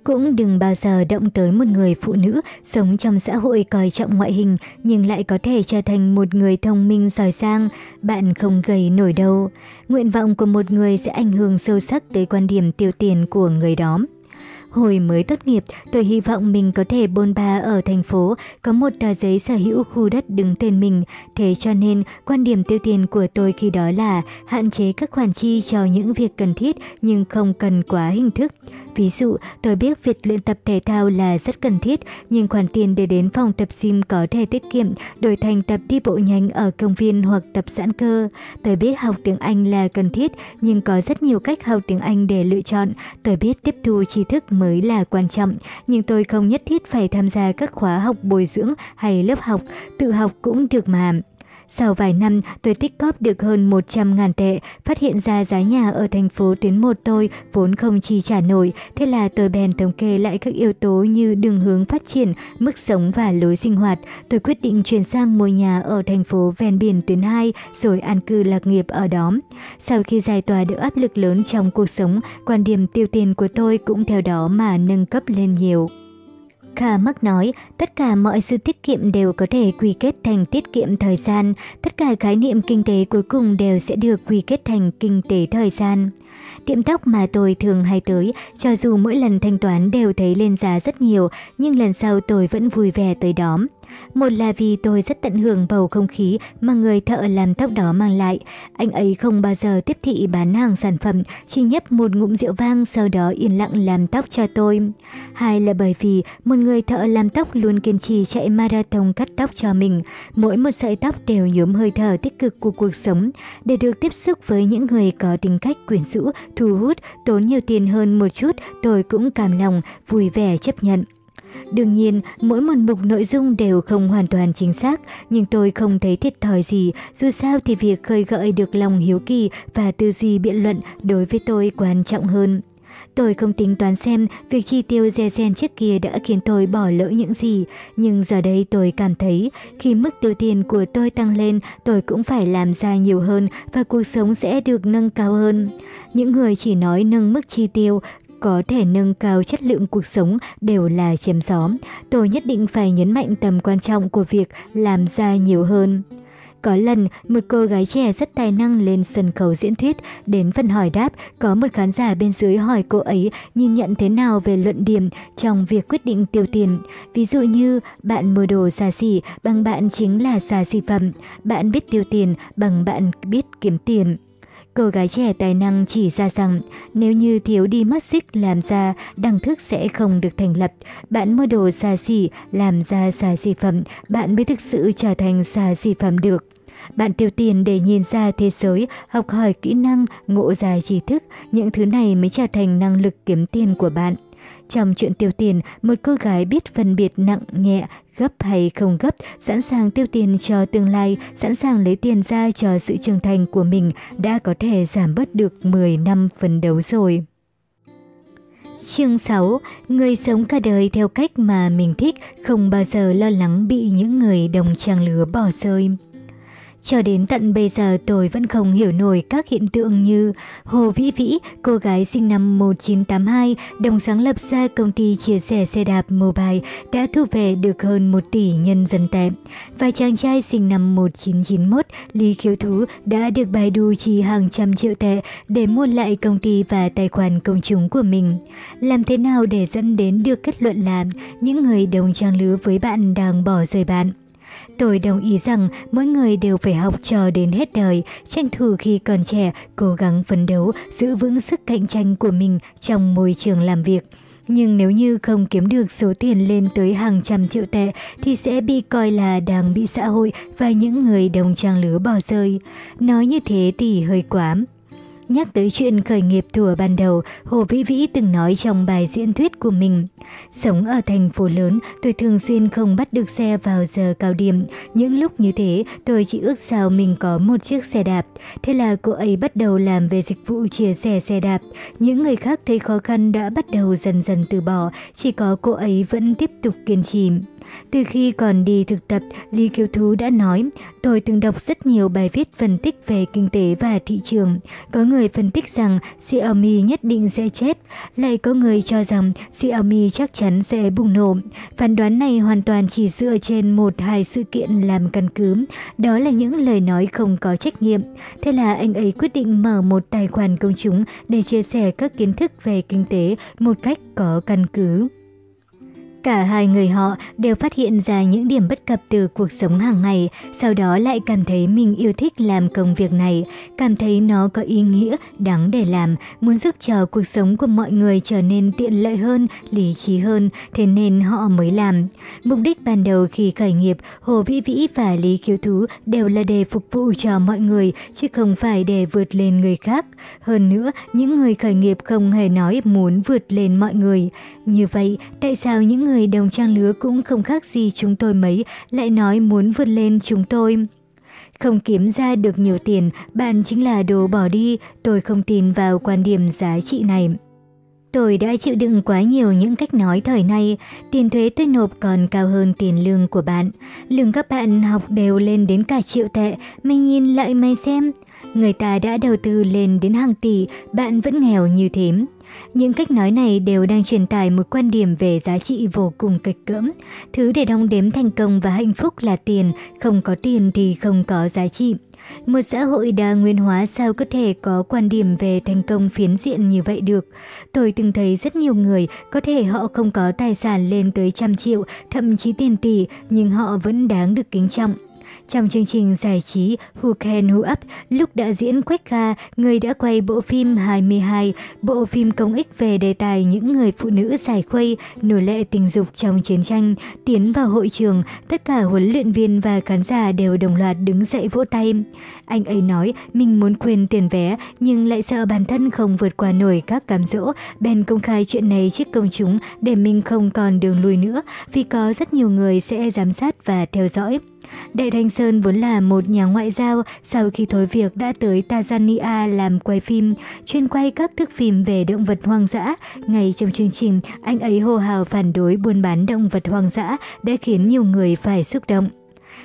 Cũng đừng bao giờ động tới một người phụ nữ sống trong xã hội coi trọng ngoại hình nhưng lại có thể trở thành một người thông minh giỏi giang, bạn không gầy nổi đâu. Nguyện vọng của một người sẽ ảnh hưởng sâu sắc tới quan điểm tiêu tiền của người đó. Hồi mới tốt nghiệp, tôi hy vọng mình có thể bôn ba ở thành phố, có một tờ giấy sở hữu khu đất đứng tên mình. Thế cho nên, quan điểm tiêu tiền của tôi khi đó là hạn chế các khoản chi cho những việc cần thiết nhưng không cần quá hình thức. Ví dụ, tôi biết việc luyện tập thể thao là rất cần thiết, nhưng khoản tiền để đến phòng tập gym có thể tiết kiệm, đổi thành tập đi bộ nhanh ở công viên hoặc tập giãn cơ. Tôi biết học tiếng Anh là cần thiết, nhưng có rất nhiều cách học tiếng Anh để lựa chọn. Tôi biết tiếp thu tri thức mới là quan trọng, nhưng tôi không nhất thiết phải tham gia các khóa học bồi dưỡng hay lớp học, tự học cũng được mà. Sau vài năm, tôi tích cóp được hơn 100 ngàn tệ, phát hiện ra giá nhà ở thành phố tuyến 1 tôi vốn không chi trả nổi, thế là tôi bèn thống kê lại các yếu tố như đường hướng phát triển, mức sống và lối sinh hoạt. Tôi quyết định chuyển sang mua nhà ở thành phố ven biển tuyến 2 rồi an cư lạc nghiệp ở đó. Sau khi giải tỏa được áp lực lớn trong cuộc sống, quan điểm tiêu tiền của tôi cũng theo đó mà nâng cấp lên nhiều. Kha Mắc nói, tất cả mọi sự tiết kiệm đều có thể quy kết thành tiết kiệm thời gian, tất cả khái niệm kinh tế cuối cùng đều sẽ được quy kết thành kinh tế thời gian. Tiệm tóc mà tôi thường hay tới, cho dù mỗi lần thanh toán đều thấy lên giá rất nhiều, nhưng lần sau tôi vẫn vui vẻ tới đó. Một là vì tôi rất tận hưởng bầu không khí mà người thợ làm tóc đó mang lại. Anh ấy không bao giờ tiếp thị bán hàng sản phẩm, chỉ nhấp một ngụm rượu vang sau đó yên lặng làm tóc cho tôi. Hai là bởi vì một người thợ làm tóc luôn kiên trì chạy marathon cắt tóc cho mình. Mỗi một sợi tóc đều nhuốm hơi thở tích cực của cuộc sống. Để được tiếp xúc với những người có tính cách quyến rũ, thu hút, tốn nhiều tiền hơn một chút, tôi cũng cảm lòng, vui vẻ chấp nhận. Đương nhiên, mỗi một mục nội dung đều không hoàn toàn chính xác, nhưng tôi không thấy thiệt thòi gì, dù sao thì việc khơi gợi được lòng hiếu kỳ và tư duy biện luận đối với tôi quan trọng hơn. Tôi không tính toán xem việc chi tiêu dè dèn trước kia đã khiến tôi bỏ lỡ những gì, nhưng giờ đây tôi cảm thấy khi mức tiêu tiền của tôi tăng lên, tôi cũng phải làm ra nhiều hơn và cuộc sống sẽ được nâng cao hơn. Những người chỉ nói nâng mức chi tiêu có thể nâng cao chất lượng cuộc sống đều là chém gió. Tôi nhất định phải nhấn mạnh tầm quan trọng của việc làm ra nhiều hơn. Có lần, một cô gái trẻ rất tài năng lên sân khấu diễn thuyết, đến phần hỏi đáp, có một khán giả bên dưới hỏi cô ấy nhìn nhận thế nào về luận điểm trong việc quyết định tiêu tiền. Ví dụ như, bạn mua đồ xa xỉ bằng bạn chính là xa xỉ phẩm, bạn biết tiêu tiền bằng bạn biết kiếm tiền. Cô gái trẻ tài năng chỉ ra rằng nếu như thiếu đi mắt xích làm ra, đẳng thức sẽ không được thành lập. Bạn mua đồ xa xỉ, làm ra xa xỉ phẩm, bạn mới thực sự trở thành xa xỉ phẩm được. Bạn tiêu tiền để nhìn ra thế giới, học hỏi kỹ năng, ngộ ra trí thức, những thứ này mới trở thành năng lực kiếm tiền của bạn. Trong chuyện tiêu tiền, một cô gái biết phân biệt nặng nhẹ, gấp hay không gấp, sẵn sàng tiêu tiền cho tương lai, sẵn sàng lấy tiền ra cho sự trưởng thành của mình đã có thể giảm bớt được 10 năm phấn đấu rồi. Chương 6. Người sống cả đời theo cách mà mình thích, không bao giờ lo lắng bị những người đồng trang lứa bỏ rơi. Cho đến tận bây giờ tôi vẫn không hiểu nổi các hiện tượng như Hồ Vĩ Vĩ, cô gái sinh năm 1982, đồng sáng lập ra công ty chia sẻ xe đạp mobile đã thu về được hơn 1 tỷ nhân dân tệ. Và chàng trai sinh năm 1991, Lý Khiếu Thú đã được bài đu chi hàng trăm triệu tệ để mua lại công ty và tài khoản công chúng của mình. Làm thế nào để dẫn đến được kết luận là những người đồng trang lứa với bạn đang bỏ rơi bạn? Tôi đồng ý rằng mỗi người đều phải học chờ đến hết đời, tranh thủ khi còn trẻ, cố gắng phấn đấu, giữ vững sức cạnh tranh của mình trong môi trường làm việc. Nhưng nếu như không kiếm được số tiền lên tới hàng trăm triệu tệ thì sẽ bị coi là đang bị xã hội và những người đồng trang lứa bỏ rơi. Nói như thế thì hơi quá. Nhắc tới chuyện khởi nghiệp thủa ban đầu, Hồ Vĩ Vĩ từng nói trong bài diễn thuyết của mình. Sống ở thành phố lớn, tôi thường xuyên không bắt được xe vào giờ cao điểm. Những lúc như thế, tôi chỉ ước sao mình có một chiếc xe đạp. Thế là cô ấy bắt đầu làm về dịch vụ chia sẻ xe đạp. Những người khác thấy khó khăn đã bắt đầu dần dần từ bỏ, chỉ có cô ấy vẫn tiếp tục kiên trì. Từ khi còn đi thực tập, Lý Kiều Thú đã nói, tôi từng đọc rất nhiều bài viết phân tích về kinh tế và thị trường. Có người phân tích rằng Xiaomi nhất định sẽ chết, lại có người cho rằng Xiaomi chắc chắn sẽ bùng nổ. Phán đoán này hoàn toàn chỉ dựa trên một hai sự kiện làm căn cứ, đó là những lời nói không có trách nhiệm. Thế là anh ấy quyết định mở một tài khoản công chúng để chia sẻ các kiến thức về kinh tế một cách có căn cứ. Cả hai người họ đều phát hiện ra những điểm bất cập từ cuộc sống hàng ngày, sau đó lại cảm thấy mình yêu thích làm công việc này, cảm thấy nó có ý nghĩa, đáng để làm, muốn giúp cho cuộc sống của mọi người trở nên tiện lợi hơn, lý trí hơn, thế nên họ mới làm. Mục đích ban đầu khi khởi nghiệp, Hồ Vĩ Vĩ và Lý Kiều Thú đều là để phục vụ cho mọi người, chứ không phải để vượt lên người khác. Hơn nữa, những người khởi nghiệp không hề nói muốn vượt lên mọi người. Như vậy, tại sao những người đồng trang lứa cũng không khác gì chúng tôi mấy, lại nói muốn vượt lên chúng tôi? Không kiếm ra được nhiều tiền, bạn chính là đồ bỏ đi, tôi không tin vào quan điểm giá trị này. Tôi đã chịu đựng quá nhiều những cách nói thời nay, tiền thuế tôi nộp còn cao hơn tiền lương của bạn. Lương các bạn học đều lên đến cả triệu tệ, mày nhìn lại mày xem. Người ta đã đầu tư lên đến hàng tỷ, bạn vẫn nghèo như thế. Những cách nói này đều đang truyền tải một quan điểm về giá trị vô cùng kịch cỡm. Thứ để đong đếm thành công và hạnh phúc là tiền, không có tiền thì không có giá trị. Một xã hội đa nguyên hóa sao có thể có quan điểm về thành công phiến diện như vậy được. Tôi từng thấy rất nhiều người có thể họ không có tài sản lên tới trăm triệu, thậm chí tiền tỷ, nhưng họ vẫn đáng được kính trọng. Trong chương trình giải trí Who Can Who Up, lúc đã diễn Quách Kha, người đã quay bộ phim 22, bộ phim công ích về đề tài những người phụ nữ giải khuây, nổi lệ tình dục trong chiến tranh, tiến vào hội trường, tất cả huấn luyện viên và khán giả đều đồng loạt đứng dậy vỗ tay. Anh ấy nói mình muốn quên tiền vé nhưng lại sợ bản thân không vượt qua nổi các cám dỗ, bèn công khai chuyện này trước công chúng để mình không còn đường lui nữa vì có rất nhiều người sẽ giám sát và theo dõi. Đại Thanh Sơn vốn là một nhà ngoại giao, sau khi thôi việc đã tới Tanzania làm quay phim, chuyên quay các thước phim về động vật hoang dã. Ngay trong chương trình, anh ấy hô hào phản đối buôn bán động vật hoang dã đã khiến nhiều người phải xúc động.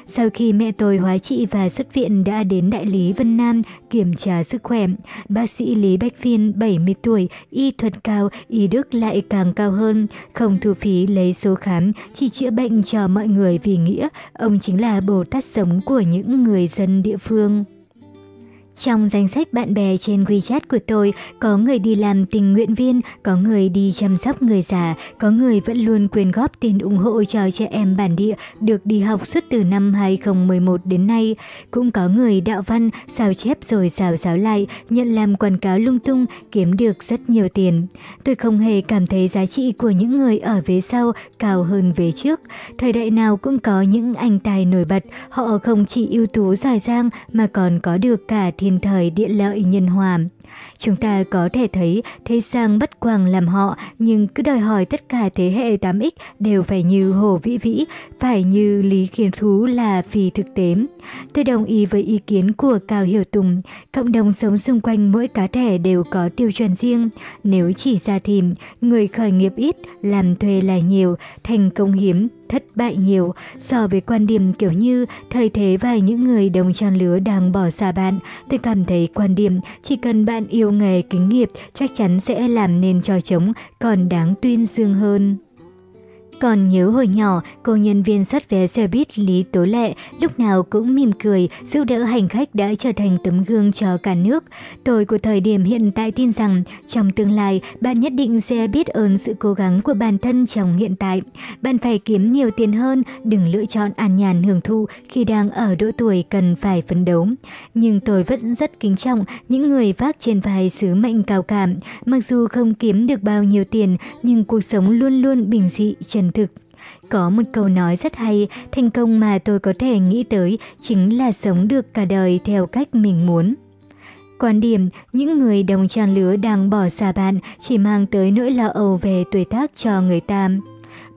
Sau khi mẹ tôi hóa trị và xuất viện đã đến đại lý Vân Nam kiểm tra sức khỏe. Bác sĩ Lý Bách Phiên 70 tuổi, y thuật cao, y đức lại càng cao hơn, không thu phí lấy số khám, chỉ chữa bệnh cho mọi người vì nghĩa ông chính là Bồ Tát sống của những người dân địa phương. Trong danh sách bạn bè trên WeChat của tôi, có người đi làm tình nguyện viên, có người đi chăm sóc người già, có người vẫn luôn quyên góp tiền ủng hộ cho trẻ em bản địa được đi học suốt từ năm 2011 đến nay. Cũng có người đạo văn, sao chép rồi xào xáo lại, nhận làm quảng cáo lung tung, kiếm được rất nhiều tiền. Tôi không hề cảm thấy giá trị của những người ở về sau cao hơn về trước. Thời đại nào cũng có những anh tài nổi bật, họ không chỉ ưu tú giỏi giang mà còn có được cả thiên thời địa lợi nhân hòa. Chúng ta có thể thấy thế sang bất quang làm họ, nhưng cứ đòi hỏi tất cả thế hệ 8X đều phải như Hồ Vĩ Vĩ, phải như Lý Kiến Thú là phi thực tế. Tôi đồng ý với ý kiến của Cao Hiểu Tùng, cộng đồng sống xung quanh mỗi cá thể đều có tiêu chuẩn riêng. Nếu chỉ ra thìm, người khởi nghiệp ít, làm thuê là nhiều, thành công hiếm, thất bại nhiều so với quan điểm kiểu như thời thế và những người đồng trang lứa đang bỏ xa bạn. Tôi cảm thấy quan điểm chỉ cần bạn yêu nghề kính nghiệp chắc chắn sẽ làm nên trò trống còn đáng tuyên dương hơn. Còn nhớ hồi nhỏ, cô nhân viên soát vé xe buýt Lý Tố Lệ lúc nào cũng mỉm cười, giúp đỡ hành khách đã trở thành tấm gương cho cả nước. Tôi của thời điểm hiện tại tin rằng, trong tương lai, bạn nhất định sẽ biết ơn sự cố gắng của bản thân trong hiện tại. Bạn phải kiếm nhiều tiền hơn, đừng lựa chọn an nhàn hưởng thụ khi đang ở độ tuổi cần phải phấn đấu. Nhưng tôi vẫn rất kính trọng những người vác trên vai sứ mệnh cao cảm. Mặc dù không kiếm được bao nhiêu tiền, nhưng cuộc sống luôn luôn bình dị, chân thực. Có một câu nói rất hay, thành công mà tôi có thể nghĩ tới chính là sống được cả đời theo cách mình muốn. Quan điểm, những người đồng trang lứa đang bỏ xa bạn chỉ mang tới nỗi lo âu về tuổi tác cho người ta.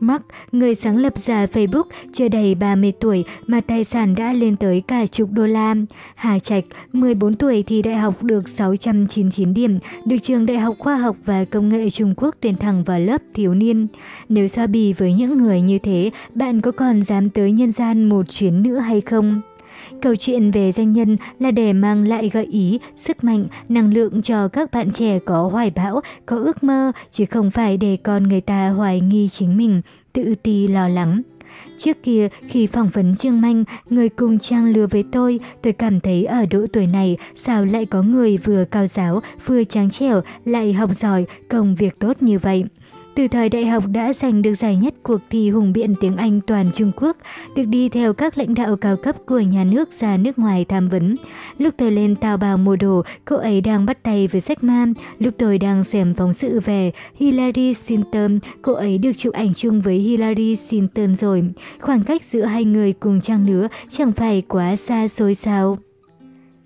Mark, người sáng lập ra Facebook, chưa đầy 30 tuổi mà tài sản đã lên tới cả chục đô la. Hà Trạch, 14 tuổi thì đại học được 699 điểm, được trường Đại học Khoa học và Công nghệ Trung Quốc tuyển thẳng vào lớp thiếu niên. Nếu so bì với những người như thế, bạn có còn dám tới nhân gian một chuyến nữa hay không? Câu chuyện về danh nhân là để mang lại gợi ý, sức mạnh, năng lượng cho các bạn trẻ có hoài bão, có ước mơ, chứ không phải để con người ta hoài nghi chính mình, tự ti lo lắng. Trước kia, khi phỏng vấn Trương Manh, người cùng trang lừa với tôi, tôi cảm thấy ở độ tuổi này sao lại có người vừa cao giáo, vừa tráng trẻo, lại học giỏi, công việc tốt như vậy. Từ thời đại học đã giành được giải nhất cuộc thi hùng biện tiếng Anh toàn Trung Quốc, được đi theo các lãnh đạo cao cấp của nhà nước ra nước ngoài tham vấn. Lúc tôi lên tàu bào mua đồ, cô ấy đang bắt tay với sách man. Lúc tôi đang xem phóng sự về Hillary Clinton, cô ấy được chụp ảnh chung với Hillary Clinton rồi. Khoảng cách giữa hai người cùng trang lứa chẳng phải quá xa xôi sao.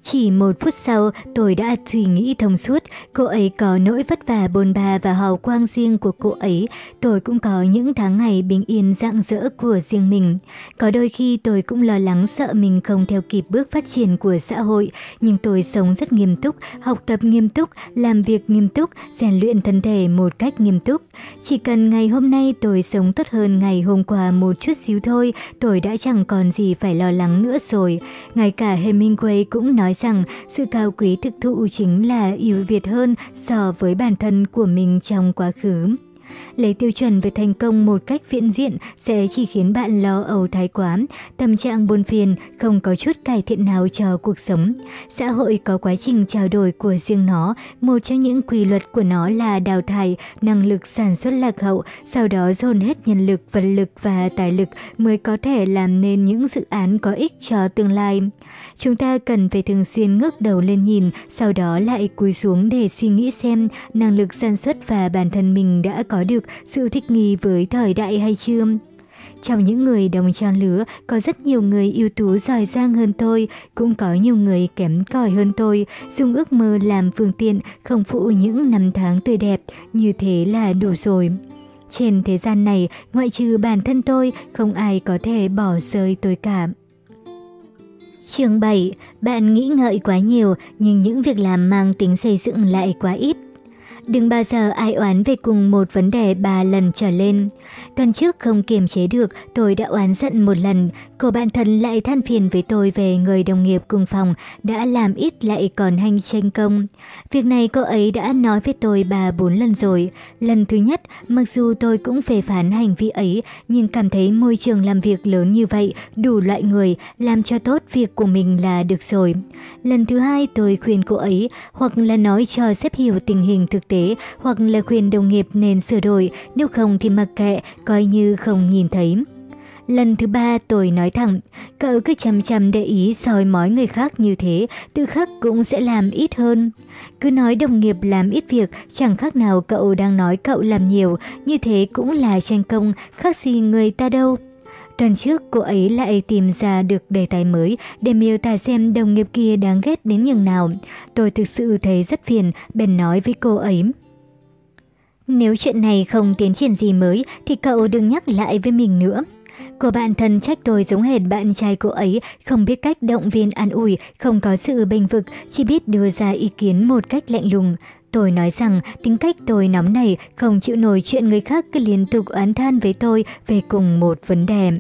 Chỉ một phút sau, tôi đã suy nghĩ thông suốt, cô ấy có nỗi vất vả bồn bà và hào quang riêng của cô ấy, tôi cũng có những tháng ngày bình yên rạng rỡ của riêng mình. Có đôi khi tôi cũng lo lắng sợ mình không theo kịp bước phát triển của xã hội, nhưng tôi sống rất nghiêm túc, học tập nghiêm túc, làm việc nghiêm túc, rèn luyện thân thể một cách nghiêm túc. Chỉ cần ngày hôm nay tôi sống tốt hơn ngày hôm qua một chút xíu thôi, tôi đã chẳng còn gì phải lo lắng nữa rồi. Ngay cả Hemingway cũng nói nói rằng sự cao quý thực thụ chính là ưu việt hơn so với bản thân của mình trong quá khứ. Lấy tiêu chuẩn về thành công một cách phiện diện sẽ chỉ khiến bạn lo âu thái quá, tâm trạng buồn phiền, không có chút cải thiện nào cho cuộc sống. Xã hội có quá trình trao đổi của riêng nó, một trong những quy luật của nó là đào thải năng lực sản xuất lạc hậu, sau đó dồn hết nhân lực, vật lực và tài lực mới có thể làm nên những dự án có ích cho tương lai. Chúng ta cần phải thường xuyên ngước đầu lên nhìn, sau đó lại cúi xuống để suy nghĩ xem năng lực sản xuất và bản thân mình đã có được sự thích nghi với thời đại hay chưa. Trong những người đồng trang lứa, có rất nhiều người ưu tú giỏi giang hơn tôi, cũng có nhiều người kém cỏi hơn tôi, dùng ước mơ làm phương tiện, không phụ những năm tháng tươi đẹp, như thế là đủ rồi. Trên thế gian này, ngoại trừ bản thân tôi, không ai có thể bỏ rơi tôi cả. Chương 7. Bạn nghĩ ngợi quá nhiều, nhưng những việc làm mang tính xây dựng lại quá ít. Đừng bao giờ ai oán về cùng một vấn đề ba lần trở lên. Tuần trước không kiềm chế được, tôi đã oán giận một lần. Cô bạn thân lại than phiền với tôi về người đồng nghiệp cùng phòng đã làm ít lại còn hành tranh công. Việc này cô ấy đã nói với tôi ba bốn lần rồi. Lần thứ nhất, mặc dù tôi cũng phê phán hành vi ấy, nhưng cảm thấy môi trường làm việc lớn như vậy, đủ loại người, làm cho tốt việc của mình là được rồi. Lần thứ hai tôi khuyên cô ấy, hoặc là nói cho sếp hiểu tình hình thực tế, hoặc là khuyên đồng nghiệp nên sửa đổi, nếu không thì mặc kệ, coi như không nhìn thấy. Lần thứ ba tôi nói thẳng, cậu cứ chăm chăm để ý soi mói người khác như thế, tự khắc cũng sẽ làm ít hơn. Cứ nói đồng nghiệp làm ít việc, chẳng khác nào cậu đang nói cậu làm nhiều, như thế cũng là tranh công, khác gì người ta đâu. Tuần trước cô ấy lại tìm ra được đề tài mới để miêu tả xem đồng nghiệp kia đáng ghét đến nhường nào. Tôi thực sự thấy rất phiền, bèn nói với cô ấy. Nếu chuyện này không tiến triển gì mới thì cậu đừng nhắc lại với mình nữa. Cô bạn thân trách tôi giống hệt bạn trai cô ấy, không biết cách động viên an ủi, không có sự bình vực, chỉ biết đưa ra ý kiến một cách lạnh lùng. Tôi nói rằng tính cách tôi nóng này không chịu nổi chuyện người khác cứ liên tục oán than với tôi về cùng một vấn đề.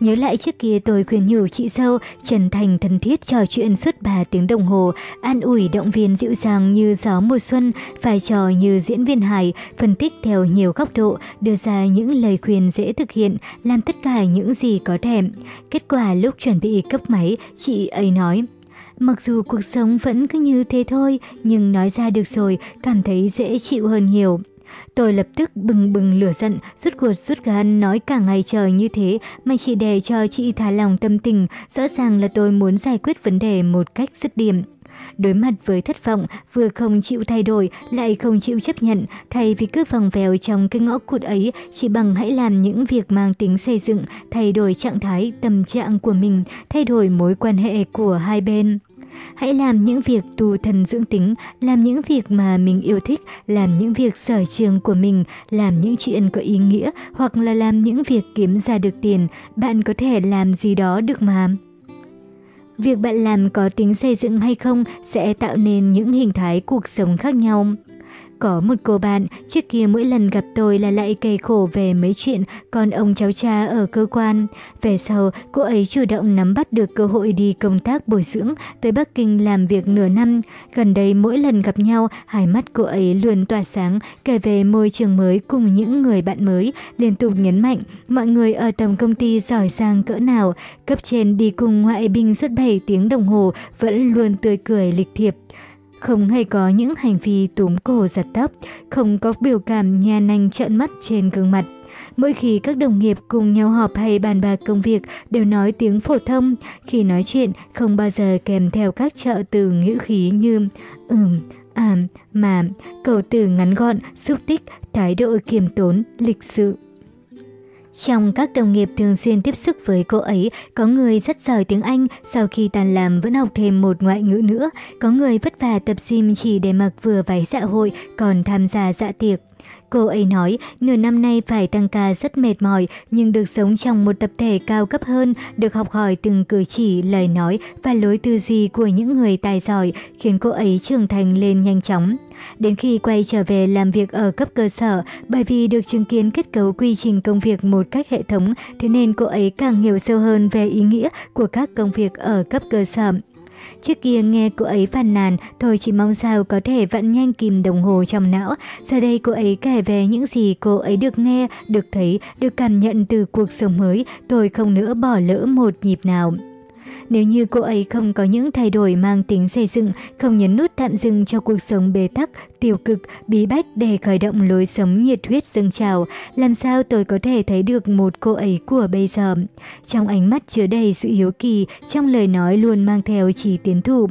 Nhớ lại trước kia tôi khuyên nhủ chị dâu, chân thành thân thiết trò chuyện suốt 3 tiếng đồng hồ, an ủi động viên dịu dàng như gió mùa xuân, vai trò như diễn viên hài, phân tích theo nhiều góc độ, đưa ra những lời khuyên dễ thực hiện, làm tất cả những gì có thể. Kết quả lúc chuẩn bị cấp máy, chị ấy nói, Mặc dù cuộc sống vẫn cứ như thế thôi, nhưng nói ra được rồi, cảm thấy dễ chịu hơn nhiều. Tôi lập tức bừng bừng lửa giận, rút ruột rút gan nói cả ngày trời như thế mà chỉ để cho chị thả lòng tâm tình, rõ ràng là tôi muốn giải quyết vấn đề một cách dứt điểm. Đối mặt với thất vọng, vừa không chịu thay đổi, lại không chịu chấp nhận, thay vì cứ vòng vèo trong cái ngõ cụt ấy, chỉ bằng hãy làm những việc mang tính xây dựng, thay đổi trạng thái, tâm trạng của mình, thay đổi mối quan hệ của hai bên. Hãy làm những việc tu thần dưỡng tính, làm những việc mà mình yêu thích, làm những việc sở trường của mình, làm những chuyện có ý nghĩa hoặc là làm những việc kiếm ra được tiền. Bạn có thể làm gì đó được mà. Việc bạn làm có tính xây dựng hay không sẽ tạo nên những hình thái cuộc sống khác nhau. Có một cô bạn, trước kia mỗi lần gặp tôi là lại kể khổ về mấy chuyện con ông cháu cha ở cơ quan. Về sau, cô ấy chủ động nắm bắt được cơ hội đi công tác bồi dưỡng tới Bắc Kinh làm việc nửa năm. Gần đây mỗi lần gặp nhau, hai mắt cô ấy luôn tỏa sáng, kể về môi trường mới cùng những người bạn mới, liên tục nhấn mạnh mọi người ở tầm công ty giỏi giang cỡ nào, cấp trên đi cùng ngoại binh suốt 7 tiếng đồng hồ vẫn luôn tươi cười lịch thiệp không hề có những hành vi túm cổ giật tóc, không có biểu cảm nhà nanh trợn mắt trên gương mặt. Mỗi khi các đồng nghiệp cùng nhau họp hay bàn bạc công việc đều nói tiếng phổ thông, khi nói chuyện không bao giờ kèm theo các trợ từ ngữ khí như ừm, à, mà, cầu từ ngắn gọn, xúc tích, thái độ kiềm tốn, lịch sự. Trong các đồng nghiệp thường xuyên tiếp xúc với cô ấy, có người rất giỏi tiếng Anh, sau khi tàn làm vẫn học thêm một ngoại ngữ nữa, có người vất vả tập gym chỉ để mặc vừa váy dạ hội, còn tham gia dạ tiệc. Cô ấy nói, nửa năm nay phải tăng ca rất mệt mỏi, nhưng được sống trong một tập thể cao cấp hơn, được học hỏi từng cử chỉ, lời nói và lối tư duy của những người tài giỏi, khiến cô ấy trưởng thành lên nhanh chóng. Đến khi quay trở về làm việc ở cấp cơ sở, bởi vì được chứng kiến kết cấu quy trình công việc một cách hệ thống, thế nên cô ấy càng hiểu sâu hơn về ý nghĩa của các công việc ở cấp cơ sở. Trước kia nghe cô ấy phàn nàn, tôi chỉ mong sao có thể vặn nhanh kìm đồng hồ trong não. Giờ đây cô ấy kể về những gì cô ấy được nghe, được thấy, được cảm nhận từ cuộc sống mới, tôi không nữa bỏ lỡ một nhịp nào. Nếu như cô ấy không có những thay đổi mang tính xây dựng, không nhấn nút tạm dừng cho cuộc sống bế tắc, tiêu cực, bí bách để khởi động lối sống nhiệt huyết dâng trào, làm sao tôi có thể thấy được một cô ấy của bây giờ. Trong ánh mắt chứa đầy sự hiếu kỳ, trong lời nói luôn mang theo chỉ tiến thủ.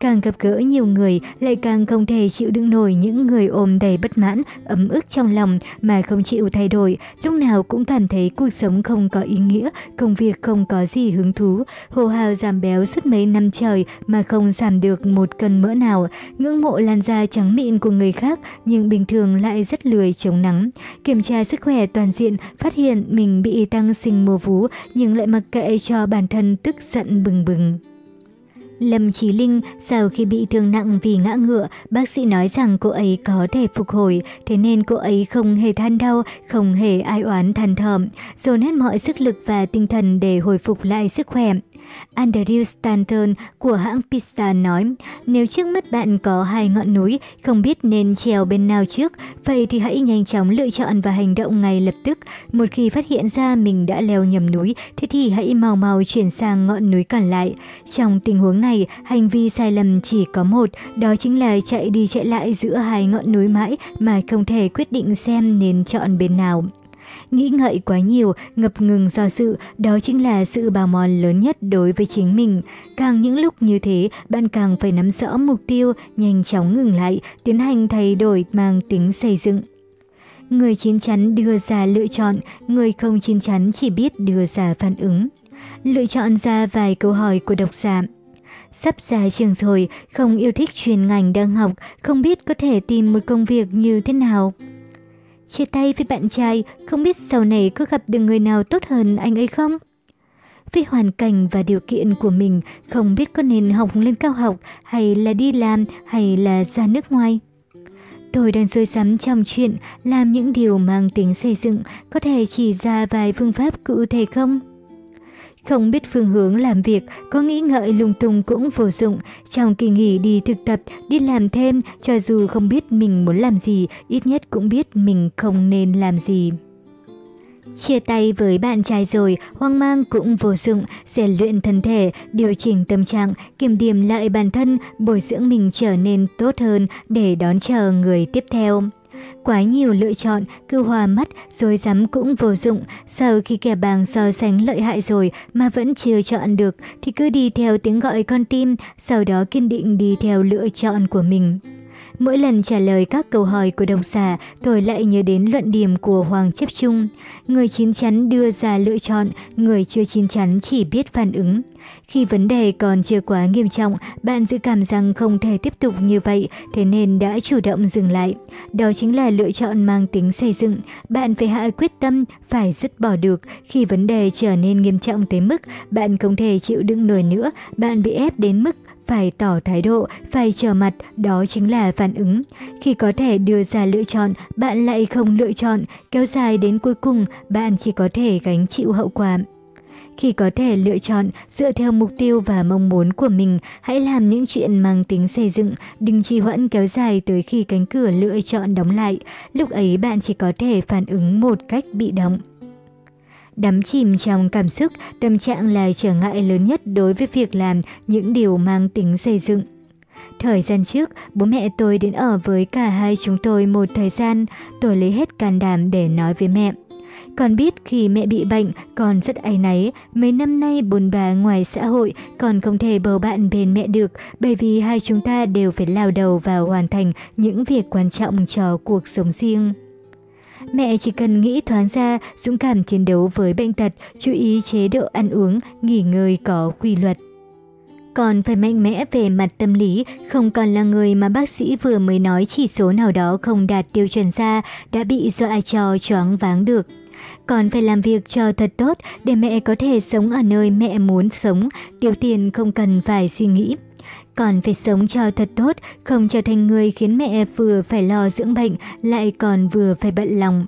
Càng gặp gỡ nhiều người, lại càng không thể chịu đựng nổi những người ôm đầy bất mãn, ấm ức trong lòng mà không chịu thay đổi, lúc nào cũng cảm thấy cuộc sống không có ý nghĩa, công việc không có gì hứng thú, hồ hào giảm béo suốt mấy năm trời mà không giảm được một cân mỡ nào, ngưỡng mộ làn da trắng mịn của người khác nhưng bình thường lại rất lười chống nắng. Kiểm tra sức khỏe toàn diện, phát hiện mình bị tăng sinh mô vú nhưng lại mặc kệ cho bản thân tức giận bừng bừng. Lâm Chí Linh sau khi bị thương nặng vì ngã ngựa, bác sĩ nói rằng cô ấy có thể phục hồi, thế nên cô ấy không hề than đau, không hề ai oán than thở, dồn hết mọi sức lực và tinh thần để hồi phục lại sức khỏe. Andrew Stanton của hãng Pista nói, nếu trước mắt bạn có hai ngọn núi, không biết nên trèo bên nào trước, vậy thì hãy nhanh chóng lựa chọn và hành động ngay lập tức. Một khi phát hiện ra mình đã leo nhầm núi, thế thì hãy mau mau chuyển sang ngọn núi còn lại. Trong tình huống này, hành vi sai lầm chỉ có một, đó chính là chạy đi chạy lại giữa hai ngọn núi mãi mà không thể quyết định xem nên chọn bên nào. Nghĩ ngợi quá nhiều, ngập ngừng do sự, đó chính là sự bào mòn lớn nhất đối với chính mình. Càng những lúc như thế, bạn càng phải nắm rõ mục tiêu, nhanh chóng ngừng lại, tiến hành thay đổi mang tính xây dựng. Người chín chắn đưa ra lựa chọn, người không chín chắn chỉ biết đưa ra phản ứng. Lựa chọn ra vài câu hỏi của độc giả. Sắp ra trường rồi, không yêu thích chuyên ngành đang học, không biết có thể tìm một công việc như thế nào. Chia tay với bạn trai, không biết sau này có gặp được người nào tốt hơn anh ấy không? Vì hoàn cảnh và điều kiện của mình, không biết có nên học lên cao học, hay là đi làm, hay là ra nước ngoài. Tôi đang rơi rắm trong chuyện làm những điều mang tính xây dựng, có thể chỉ ra vài phương pháp cụ thể không? Không biết phương hướng làm việc, có nghĩ ngợi lung tung cũng vô dụng. Trong kỳ nghỉ đi thực tập, đi làm thêm, cho dù không biết mình muốn làm gì, ít nhất cũng biết mình không nên làm gì. Chia tay với bạn trai rồi, hoang mang cũng vô dụng, rèn luyện thân thể, điều chỉnh tâm trạng, kiểm điểm lại bản thân, bồi dưỡng mình trở nên tốt hơn để đón chờ người tiếp theo. Quá nhiều lựa chọn, cứ hòa mắt, rồi dám cũng vô dụng. Sau khi kẻ bàng so sánh lợi hại rồi mà vẫn chưa chọn được, thì cứ đi theo tiếng gọi con tim, sau đó kiên định đi theo lựa chọn của mình. Mỗi lần trả lời các câu hỏi của độc giả, tôi lại nhớ đến luận điểm của Hoàng Chấp Trung. Người chín chắn đưa ra lựa chọn, người chưa chín chắn chỉ biết phản ứng. Khi vấn đề còn chưa quá nghiêm trọng, bạn dự cảm rằng không thể tiếp tục như vậy, thế nên đã chủ động dừng lại. Đó chính là lựa chọn mang tính xây dựng. Bạn phải hạ quyết tâm, phải dứt bỏ được. Khi vấn đề trở nên nghiêm trọng tới mức bạn không thể chịu đựng nổi nữa, bạn bị ép đến mức phải tỏ thái độ, phải trở mặt, đó chính là phản ứng. Khi có thể đưa ra lựa chọn, bạn lại không lựa chọn, kéo dài đến cuối cùng, bạn chỉ có thể gánh chịu hậu quả. Khi có thể lựa chọn dựa theo mục tiêu và mong muốn của mình, hãy làm những chuyện mang tính xây dựng, đừng trì hoãn kéo dài tới khi cánh cửa lựa chọn đóng lại. Lúc ấy bạn chỉ có thể phản ứng một cách bị động. Đắm chìm trong cảm xúc, tâm trạng là trở ngại lớn nhất đối với việc làm những điều mang tính xây dựng. Thời gian trước, bố mẹ tôi đến ở với cả hai chúng tôi một thời gian, tôi lấy hết can đảm để nói với mẹ. Con biết khi mẹ bị bệnh, con rất áy náy. Mấy năm nay bồn bà ngoài xã hội, còn không thể bầu bạn bên mẹ được, bởi vì hai chúng ta đều phải lao đầu vào hoàn thành những việc quan trọng cho cuộc sống riêng. Mẹ chỉ cần nghĩ thoáng ra, dũng cảm chiến đấu với bệnh tật, chú ý chế độ ăn uống, nghỉ ngơi có quy luật. Còn phải mạnh mẽ về mặt tâm lý, không còn là người mà bác sĩ vừa mới nói chỉ số nào đó không đạt tiêu chuẩn ra, đã bị dọa cho choáng váng được. Còn phải làm việc cho thật tốt để mẹ có thể sống ở nơi mẹ muốn sống, tiêu tiền không cần phải suy nghĩ. Còn phải sống cho thật tốt, không trở thành người khiến mẹ vừa phải lo dưỡng bệnh, lại còn vừa phải bận lòng.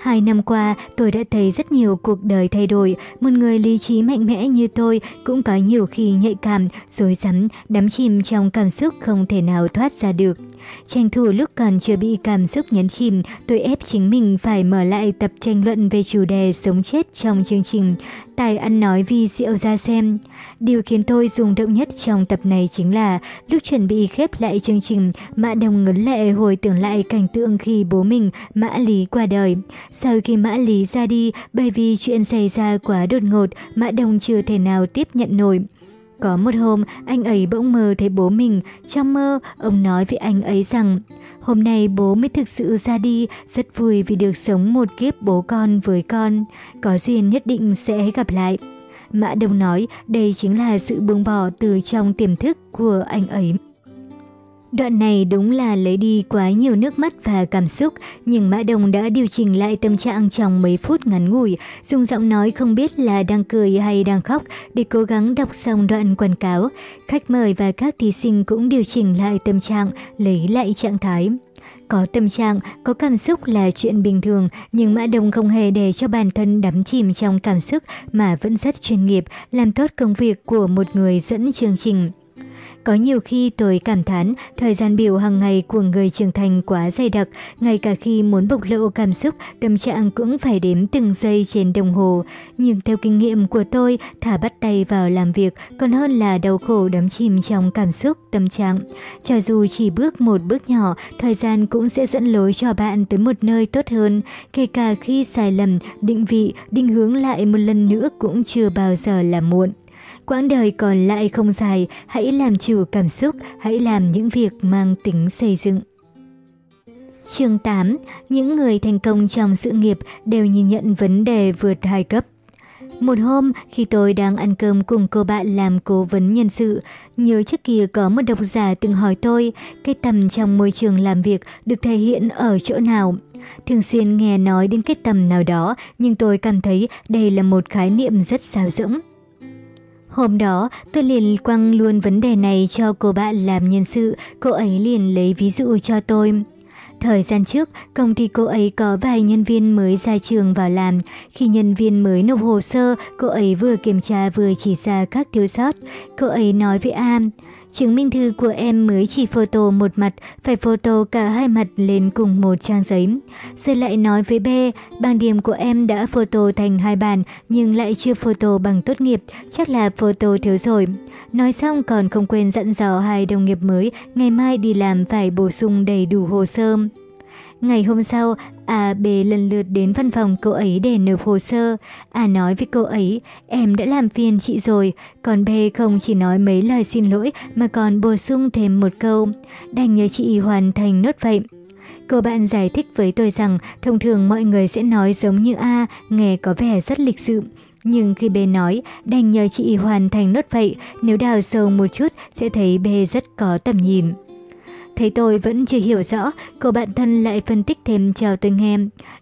Hai năm qua, tôi đã thấy rất nhiều cuộc đời thay đổi. Một người lý trí mạnh mẽ như tôi cũng có nhiều khi nhạy cảm, rối rắm, đắm chìm trong cảm xúc không thể nào thoát ra được. Tranh thủ lúc còn chưa bị cảm xúc nhấn chìm, tôi ép chính mình phải mở lại tập tranh luận về chủ đề sống chết trong chương trình Tài ăn nói vi diệu ra xem. Điều khiến tôi rung động nhất trong tập này chính là lúc chuẩn bị khép lại chương trình, Mã Đồng ngấn lệ hồi tưởng lại cảnh tượng khi bố mình, Mã Lý qua đời. Sau khi Mã Lý ra đi, bởi vì chuyện xảy ra quá đột ngột, Mã Đồng chưa thể nào tiếp nhận nổi. Có một hôm, anh ấy bỗng mơ thấy bố mình. Trong mơ, ông nói với anh ấy rằng, hôm nay bố mới thực sự ra đi, rất vui vì được sống một kiếp bố con với con. Có duyên nhất định sẽ gặp lại. Mã Đông nói đây chính là sự buông bỏ từ trong tiềm thức của anh ấy. Đoạn này đúng là lấy đi quá nhiều nước mắt và cảm xúc, nhưng Mã Đồng đã điều chỉnh lại tâm trạng trong mấy phút ngắn ngủi, dùng giọng nói không biết là đang cười hay đang khóc để cố gắng đọc xong đoạn quảng cáo. Khách mời và các thí sinh cũng điều chỉnh lại tâm trạng, lấy lại trạng thái. Có tâm trạng, có cảm xúc là chuyện bình thường, nhưng Mã Đông không hề để cho bản thân đắm chìm trong cảm xúc mà vẫn rất chuyên nghiệp, làm tốt công việc của một người dẫn chương trình. Có nhiều khi tôi cảm thán thời gian biểu hàng ngày của người trưởng thành quá dày đặc, ngay cả khi muốn bộc lộ cảm xúc, tâm trạng cũng phải đếm từng giây trên đồng hồ. Nhưng theo kinh nghiệm của tôi, thả bắt tay vào làm việc còn hơn là đau khổ đắm chìm trong cảm xúc, tâm trạng. Cho dù chỉ bước một bước nhỏ, thời gian cũng sẽ dẫn lối cho bạn tới một nơi tốt hơn. Kể cả khi sai lầm, định vị, định hướng lại một lần nữa cũng chưa bao giờ là muộn. Quãng đời còn lại không dài, hãy làm chủ cảm xúc, hãy làm những việc mang tính xây dựng. Chương 8. Những người thành công trong sự nghiệp đều nhìn nhận vấn đề vượt hai cấp. Một hôm, khi tôi đang ăn cơm cùng cô bạn làm cố vấn nhân sự, nhớ trước kia có một độc giả từng hỏi tôi cái tầm trong môi trường làm việc được thể hiện ở chỗ nào. Thường xuyên nghe nói đến cái tầm nào đó, nhưng tôi cảm thấy đây là một khái niệm rất xào rỗng. Hôm đó, tôi liền quăng luôn vấn đề này cho cô bạn làm nhân sự, cô ấy liền lấy ví dụ cho tôi. Thời gian trước, công ty cô ấy có vài nhân viên mới ra trường vào làm. Khi nhân viên mới nộp hồ sơ, cô ấy vừa kiểm tra vừa chỉ ra các thiếu sót. Cô ấy nói với Am, Chứng minh thư của em mới chỉ photo một mặt, phải photo cả hai mặt lên cùng một trang giấy. Rồi lại nói với B, bằng điểm của em đã photo thành hai bản nhưng lại chưa photo bằng tốt nghiệp, chắc là photo thiếu rồi. Nói xong còn không quên dặn dò hai đồng nghiệp mới ngày mai đi làm phải bổ sung đầy đủ hồ sơ. Ngày hôm sau, à, A, B lần lượt đến văn phòng cô ấy để nộp hồ sơ. A nói với cô ấy, em đã làm phiền chị rồi. Còn B không chỉ nói mấy lời xin lỗi mà còn bổ sung thêm một câu. Đành nhờ chị hoàn thành nốt vậy. Cô bạn giải thích với tôi rằng thông thường mọi người sẽ nói giống như A, nghe có vẻ rất lịch sự. Nhưng khi B nói, đành nhờ chị hoàn thành nốt vậy, nếu đào sâu một chút sẽ thấy B rất có tầm nhìn. Thấy tôi vẫn chưa hiểu rõ, cô bạn thân lại phân tích thêm cho tôi nghe.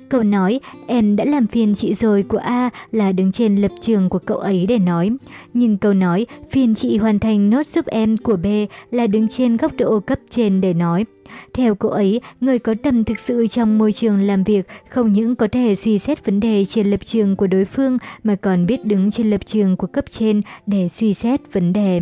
Cậu nói, em đã làm phiền chị rồi của A là đứng trên lập trường của cậu ấy để nói. Nhưng câu nói, phiền chị hoàn thành nốt giúp em của B là đứng trên góc độ cấp trên để nói. Theo cô ấy, người có tầm thực sự trong môi trường làm việc không những có thể suy xét vấn đề trên lập trường của đối phương mà còn biết đứng trên lập trường của cấp trên để suy xét vấn đề.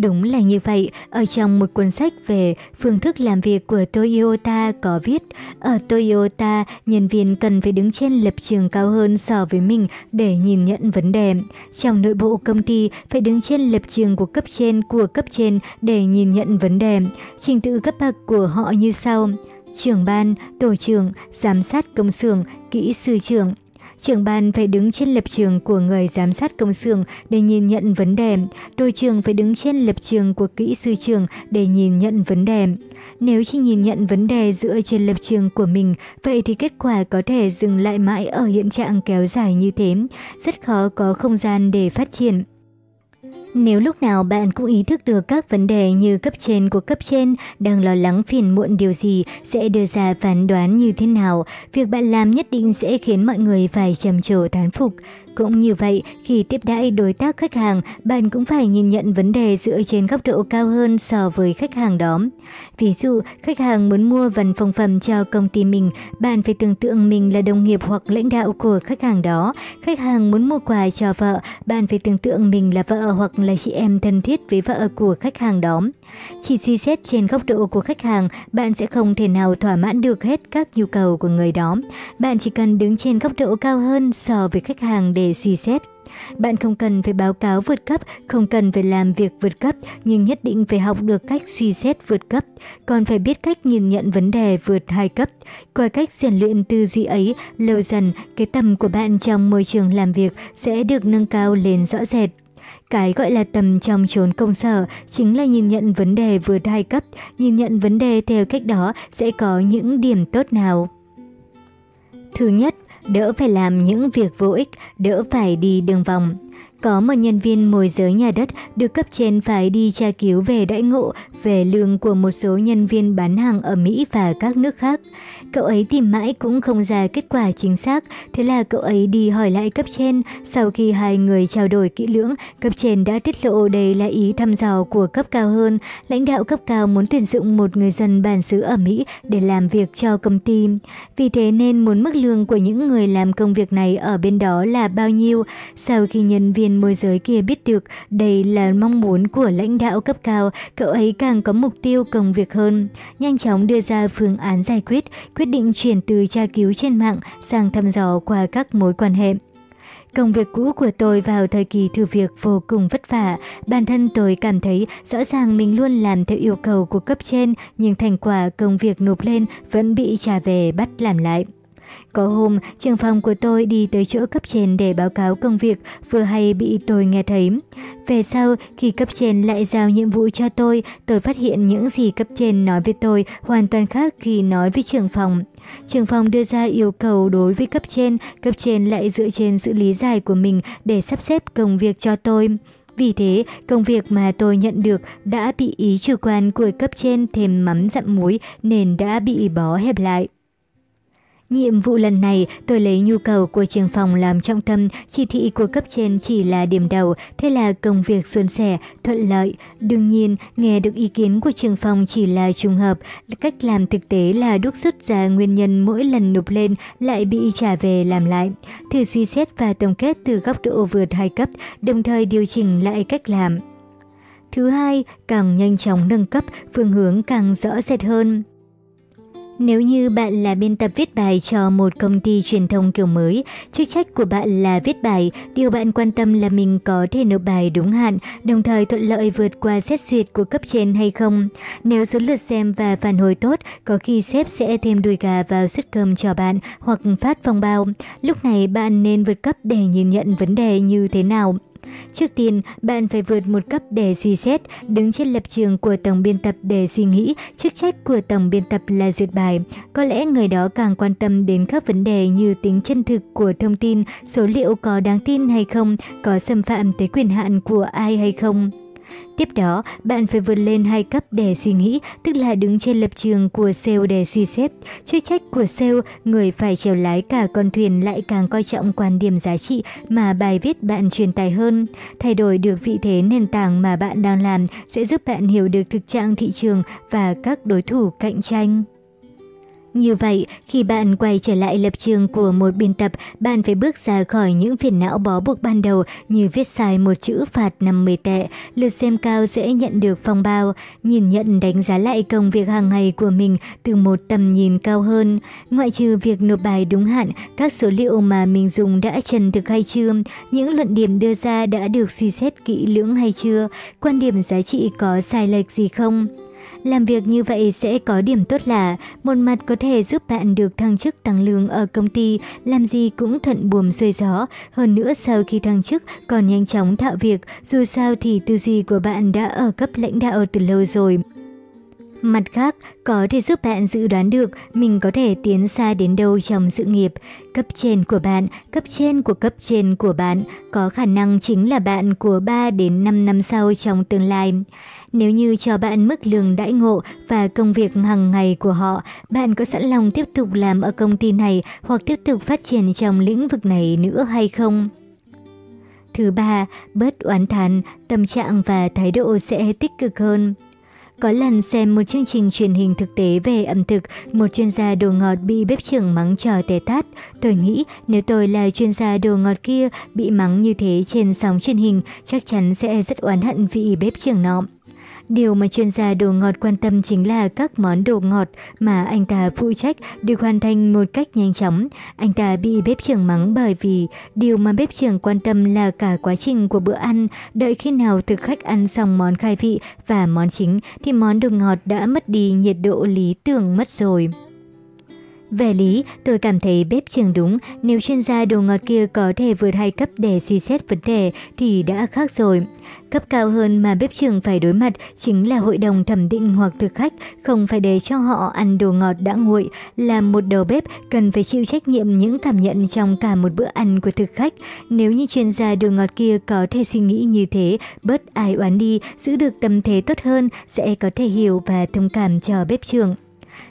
Đúng là như vậy, ở trong một cuốn sách về phương thức làm việc của Toyota có viết, ở Toyota, nhân viên cần phải đứng trên lập trường cao hơn so với mình để nhìn nhận vấn đề. Trong nội bộ công ty, phải đứng trên lập trường của cấp trên của cấp trên để nhìn nhận vấn đề. Trình tự cấp bậc của họ như sau. Trưởng ban, tổ trưởng, giám sát công xưởng, kỹ sư trưởng. Trưởng ban phải đứng trên lập trường của người giám sát công xưởng để nhìn nhận vấn đề. Đội trưởng phải đứng trên lập trường của kỹ sư trưởng để nhìn nhận vấn đề. Nếu chỉ nhìn nhận vấn đề dựa trên lập trường của mình, vậy thì kết quả có thể dừng lại mãi ở hiện trạng kéo dài như thế, rất khó có không gian để phát triển. Nếu lúc nào bạn cũng ý thức được các vấn đề như cấp trên của cấp trên đang lo lắng phiền muộn điều gì sẽ đưa ra phán đoán như thế nào, việc bạn làm nhất định sẽ khiến mọi người phải trầm trồ thán phục. Cũng như vậy, khi tiếp đãi đối tác khách hàng, bạn cũng phải nhìn nhận vấn đề dựa trên góc độ cao hơn so với khách hàng đó. Ví dụ, khách hàng muốn mua văn phòng phẩm cho công ty mình, bạn phải tưởng tượng mình là đồng nghiệp hoặc lãnh đạo của khách hàng đó. Khách hàng muốn mua quà cho vợ, bạn phải tưởng tượng mình là vợ hoặc là chị em thân thiết với vợ của khách hàng đó. Chỉ suy xét trên góc độ của khách hàng, bạn sẽ không thể nào thỏa mãn được hết các nhu cầu của người đó. Bạn chỉ cần đứng trên góc độ cao hơn so với khách hàng để suy xét. Bạn không cần phải báo cáo vượt cấp, không cần phải làm việc vượt cấp, nhưng nhất định phải học được cách suy xét vượt cấp, còn phải biết cách nhìn nhận vấn đề vượt hai cấp. Qua cách rèn luyện tư duy ấy, lâu dần, cái tầm của bạn trong môi trường làm việc sẽ được nâng cao lên rõ rệt. Cái gọi là tầm trong chốn công sở chính là nhìn nhận vấn đề vượt hai cấp, nhìn nhận vấn đề theo cách đó sẽ có những điểm tốt nào. Thứ nhất, đỡ phải làm những việc vô ích, đỡ phải đi đường vòng. Có một nhân viên môi giới nhà đất được cấp trên phải đi tra cứu về đãi ngộ, về lương của một số nhân viên bán hàng ở Mỹ và các nước khác. Cậu ấy tìm mãi cũng không ra kết quả chính xác, thế là cậu ấy đi hỏi lại cấp trên. Sau khi hai người trao đổi kỹ lưỡng, cấp trên đã tiết lộ đây là ý thăm dò của cấp cao hơn. Lãnh đạo cấp cao muốn tuyển dụng một người dân bản xứ ở Mỹ để làm việc cho công ty. Vì thế nên muốn mức lương của những người làm công việc này ở bên đó là bao nhiêu. Sau khi nhân viên môi giới kia biết được đây là mong muốn của lãnh đạo cấp cao, cậu ấy càng có mục tiêu công việc hơn. Nhanh chóng đưa ra phương án giải quyết, quyết định chuyển từ tra cứu trên mạng sang thăm dò qua các mối quan hệ. Công việc cũ của tôi vào thời kỳ thử việc vô cùng vất vả. Bản thân tôi cảm thấy rõ ràng mình luôn làm theo yêu cầu của cấp trên, nhưng thành quả công việc nộp lên vẫn bị trả về bắt làm lại. Có hôm, trường phòng của tôi đi tới chỗ cấp trên để báo cáo công việc, vừa hay bị tôi nghe thấy. Về sau, khi cấp trên lại giao nhiệm vụ cho tôi, tôi phát hiện những gì cấp trên nói với tôi hoàn toàn khác khi nói với trưởng phòng. Trưởng phòng đưa ra yêu cầu đối với cấp trên, cấp trên lại dựa trên sự lý giải của mình để sắp xếp công việc cho tôi. Vì thế, công việc mà tôi nhận được đã bị ý chủ quan của cấp trên thêm mắm dặm muối nên đã bị bó hẹp lại. Nhiệm vụ lần này tôi lấy nhu cầu của trường phòng làm trọng tâm, chỉ thị của cấp trên chỉ là điểm đầu, thế là công việc suôn sẻ, thuận lợi. Đương nhiên, nghe được ý kiến của trường phòng chỉ là trùng hợp, cách làm thực tế là đúc rút ra nguyên nhân mỗi lần nộp lên lại bị trả về làm lại. Thử suy xét và tổng kết từ góc độ vượt hai cấp, đồng thời điều chỉnh lại cách làm. Thứ hai, càng nhanh chóng nâng cấp, phương hướng càng rõ rệt hơn. Nếu như bạn là biên tập viết bài cho một công ty truyền thông kiểu mới, chức trách của bạn là viết bài, điều bạn quan tâm là mình có thể nộp bài đúng hạn, đồng thời thuận lợi vượt qua xét duyệt của cấp trên hay không. Nếu số lượt xem và phản hồi tốt, có khi sếp sẽ thêm đùi gà vào suất cơm cho bạn hoặc phát phong bao. Lúc này bạn nên vượt cấp để nhìn nhận vấn đề như thế nào. Trước tiên, bạn phải vượt một cấp để suy xét, đứng trên lập trường của tổng biên tập để suy nghĩ, chức trách của tổng biên tập là duyệt bài. Có lẽ người đó càng quan tâm đến các vấn đề như tính chân thực của thông tin, số liệu có đáng tin hay không, có xâm phạm tới quyền hạn của ai hay không. Tiếp đó, bạn phải vượt lên hai cấp để suy nghĩ, tức là đứng trên lập trường của sale để suy xét. Chức trách của sale, người phải chèo lái cả con thuyền lại càng coi trọng quan điểm giá trị mà bài viết bạn truyền tải hơn. Thay đổi được vị thế nền tảng mà bạn đang làm sẽ giúp bạn hiểu được thực trạng thị trường và các đối thủ cạnh tranh. Như vậy, khi bạn quay trở lại lập trường của một biên tập, bạn phải bước ra khỏi những phiền não bó buộc ban đầu như viết sai một chữ phạt 50 tệ, lượt xem cao sẽ nhận được phong bao, nhìn nhận đánh giá lại công việc hàng ngày của mình từ một tầm nhìn cao hơn. Ngoại trừ việc nộp bài đúng hạn, các số liệu mà mình dùng đã trần thực hay chưa, những luận điểm đưa ra đã được suy xét kỹ lưỡng hay chưa, quan điểm giá trị có sai lệch gì không. Làm việc như vậy sẽ có điểm tốt là một mặt có thể giúp bạn được thăng chức tăng lương ở công ty, làm gì cũng thuận buồm xuôi gió. Hơn nữa sau khi thăng chức còn nhanh chóng thạo việc, dù sao thì tư duy của bạn đã ở cấp lãnh đạo từ lâu rồi. Mặt khác, có thể giúp bạn dự đoán được mình có thể tiến xa đến đâu trong sự nghiệp. Cấp trên của bạn, cấp trên của cấp trên của bạn có khả năng chính là bạn của 3 đến 5 năm sau trong tương lai. Nếu như cho bạn mức lương đãi ngộ và công việc hàng ngày của họ, bạn có sẵn lòng tiếp tục làm ở công ty này hoặc tiếp tục phát triển trong lĩnh vực này nữa hay không? Thứ ba, bớt oán thán, tâm trạng và thái độ sẽ tích cực hơn. Có lần xem một chương trình truyền hình thực tế về ẩm thực, một chuyên gia đồ ngọt bị bếp trưởng mắng trò tè tát. Tôi nghĩ nếu tôi là chuyên gia đồ ngọt kia bị mắng như thế trên sóng truyền hình, chắc chắn sẽ rất oán hận vị bếp trưởng nọ. Điều mà chuyên gia đồ ngọt quan tâm chính là các món đồ ngọt mà anh ta phụ trách được hoàn thành một cách nhanh chóng. Anh ta bị bếp trưởng mắng bởi vì điều mà bếp trưởng quan tâm là cả quá trình của bữa ăn. Đợi khi nào thực khách ăn xong món khai vị và món chính thì món đồ ngọt đã mất đi nhiệt độ lý tưởng mất rồi. Về lý, tôi cảm thấy bếp trường đúng, nếu chuyên gia đồ ngọt kia có thể vượt hai cấp để suy xét vấn đề thì đã khác rồi. Cấp cao hơn mà bếp trường phải đối mặt chính là hội đồng thẩm định hoặc thực khách, không phải để cho họ ăn đồ ngọt đã nguội. Làm một đầu bếp cần phải chịu trách nhiệm những cảm nhận trong cả một bữa ăn của thực khách. Nếu như chuyên gia đồ ngọt kia có thể suy nghĩ như thế, bớt ai oán đi, giữ được tâm thế tốt hơn, sẽ có thể hiểu và thông cảm cho bếp trường.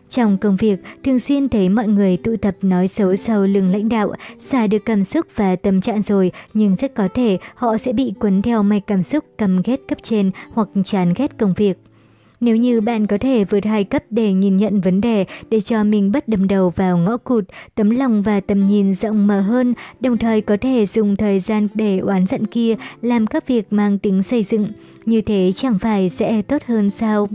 Trong công việc, thường xuyên thấy mọi người tụ tập nói xấu sau lưng lãnh đạo, xả được cảm xúc và tâm trạng rồi, nhưng rất có thể họ sẽ bị cuốn theo mạch cảm xúc căm ghét cấp trên hoặc chán ghét công việc. Nếu như bạn có thể vượt hai cấp để nhìn nhận vấn đề để cho mình bất đâm đầu vào ngõ cụt, tấm lòng và tầm nhìn rộng mở hơn, đồng thời có thể dùng thời gian để oán giận kia làm các việc mang tính xây dựng. Như thế chẳng phải sẽ tốt hơn sao?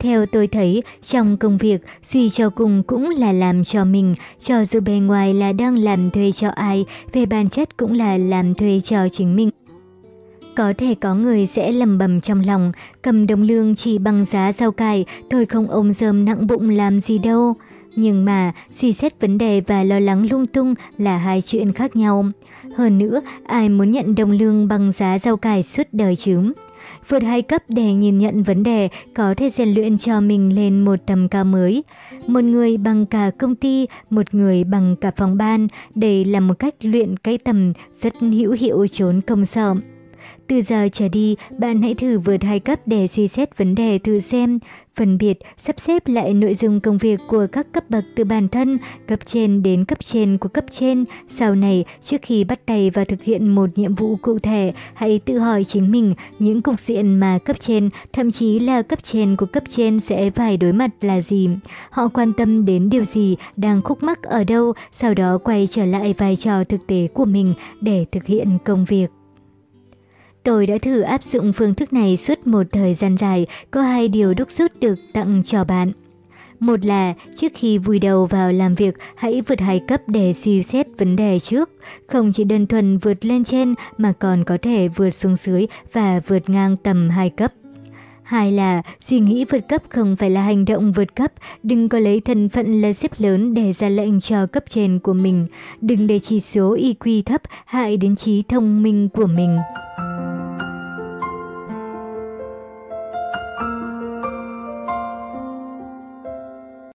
Theo tôi thấy, trong công việc, suy cho cùng cũng là làm cho mình, cho dù bề ngoài là đang làm thuê cho ai, về bản chất cũng là làm thuê cho chính mình. Có thể có người sẽ lầm bầm trong lòng, cầm đồng lương chỉ bằng giá rau cải, tôi không ôm dơm nặng bụng làm gì đâu. Nhưng mà, suy xét vấn đề và lo lắng lung tung là hai chuyện khác nhau. Hơn nữa, ai muốn nhận đồng lương bằng giá rau cải suốt đời chứ? Vượt hai cấp để nhìn nhận vấn đề có thể rèn luyện cho mình lên một tầm cao mới. Một người bằng cả công ty, một người bằng cả phòng ban, đây là một cách luyện cái tầm rất hữu hiệu trốn công sở. Từ giờ trở đi, bạn hãy thử vượt hai cấp để suy xét vấn đề thử xem, phân biệt, sắp xếp lại nội dung công việc của các cấp bậc từ bản thân, cấp trên đến cấp trên của cấp trên. Sau này, trước khi bắt tay vào thực hiện một nhiệm vụ cụ thể, hãy tự hỏi chính mình những cục diện mà cấp trên, thậm chí là cấp trên của cấp trên sẽ phải đối mặt là gì. Họ quan tâm đến điều gì, đang khúc mắc ở đâu, sau đó quay trở lại vai trò thực tế của mình để thực hiện công việc. Tôi đã thử áp dụng phương thức này suốt một thời gian dài, có hai điều đúc rút được tặng cho bạn. Một là trước khi vùi đầu vào làm việc, hãy vượt hai cấp để suy xét vấn đề trước. Không chỉ đơn thuần vượt lên trên mà còn có thể vượt xuống dưới và vượt ngang tầm hai cấp. Hai là suy nghĩ vượt cấp không phải là hành động vượt cấp, đừng có lấy thân phận là xếp lớn để ra lệnh cho cấp trên của mình, đừng để chỉ số IQ thấp hại đến trí thông minh của mình.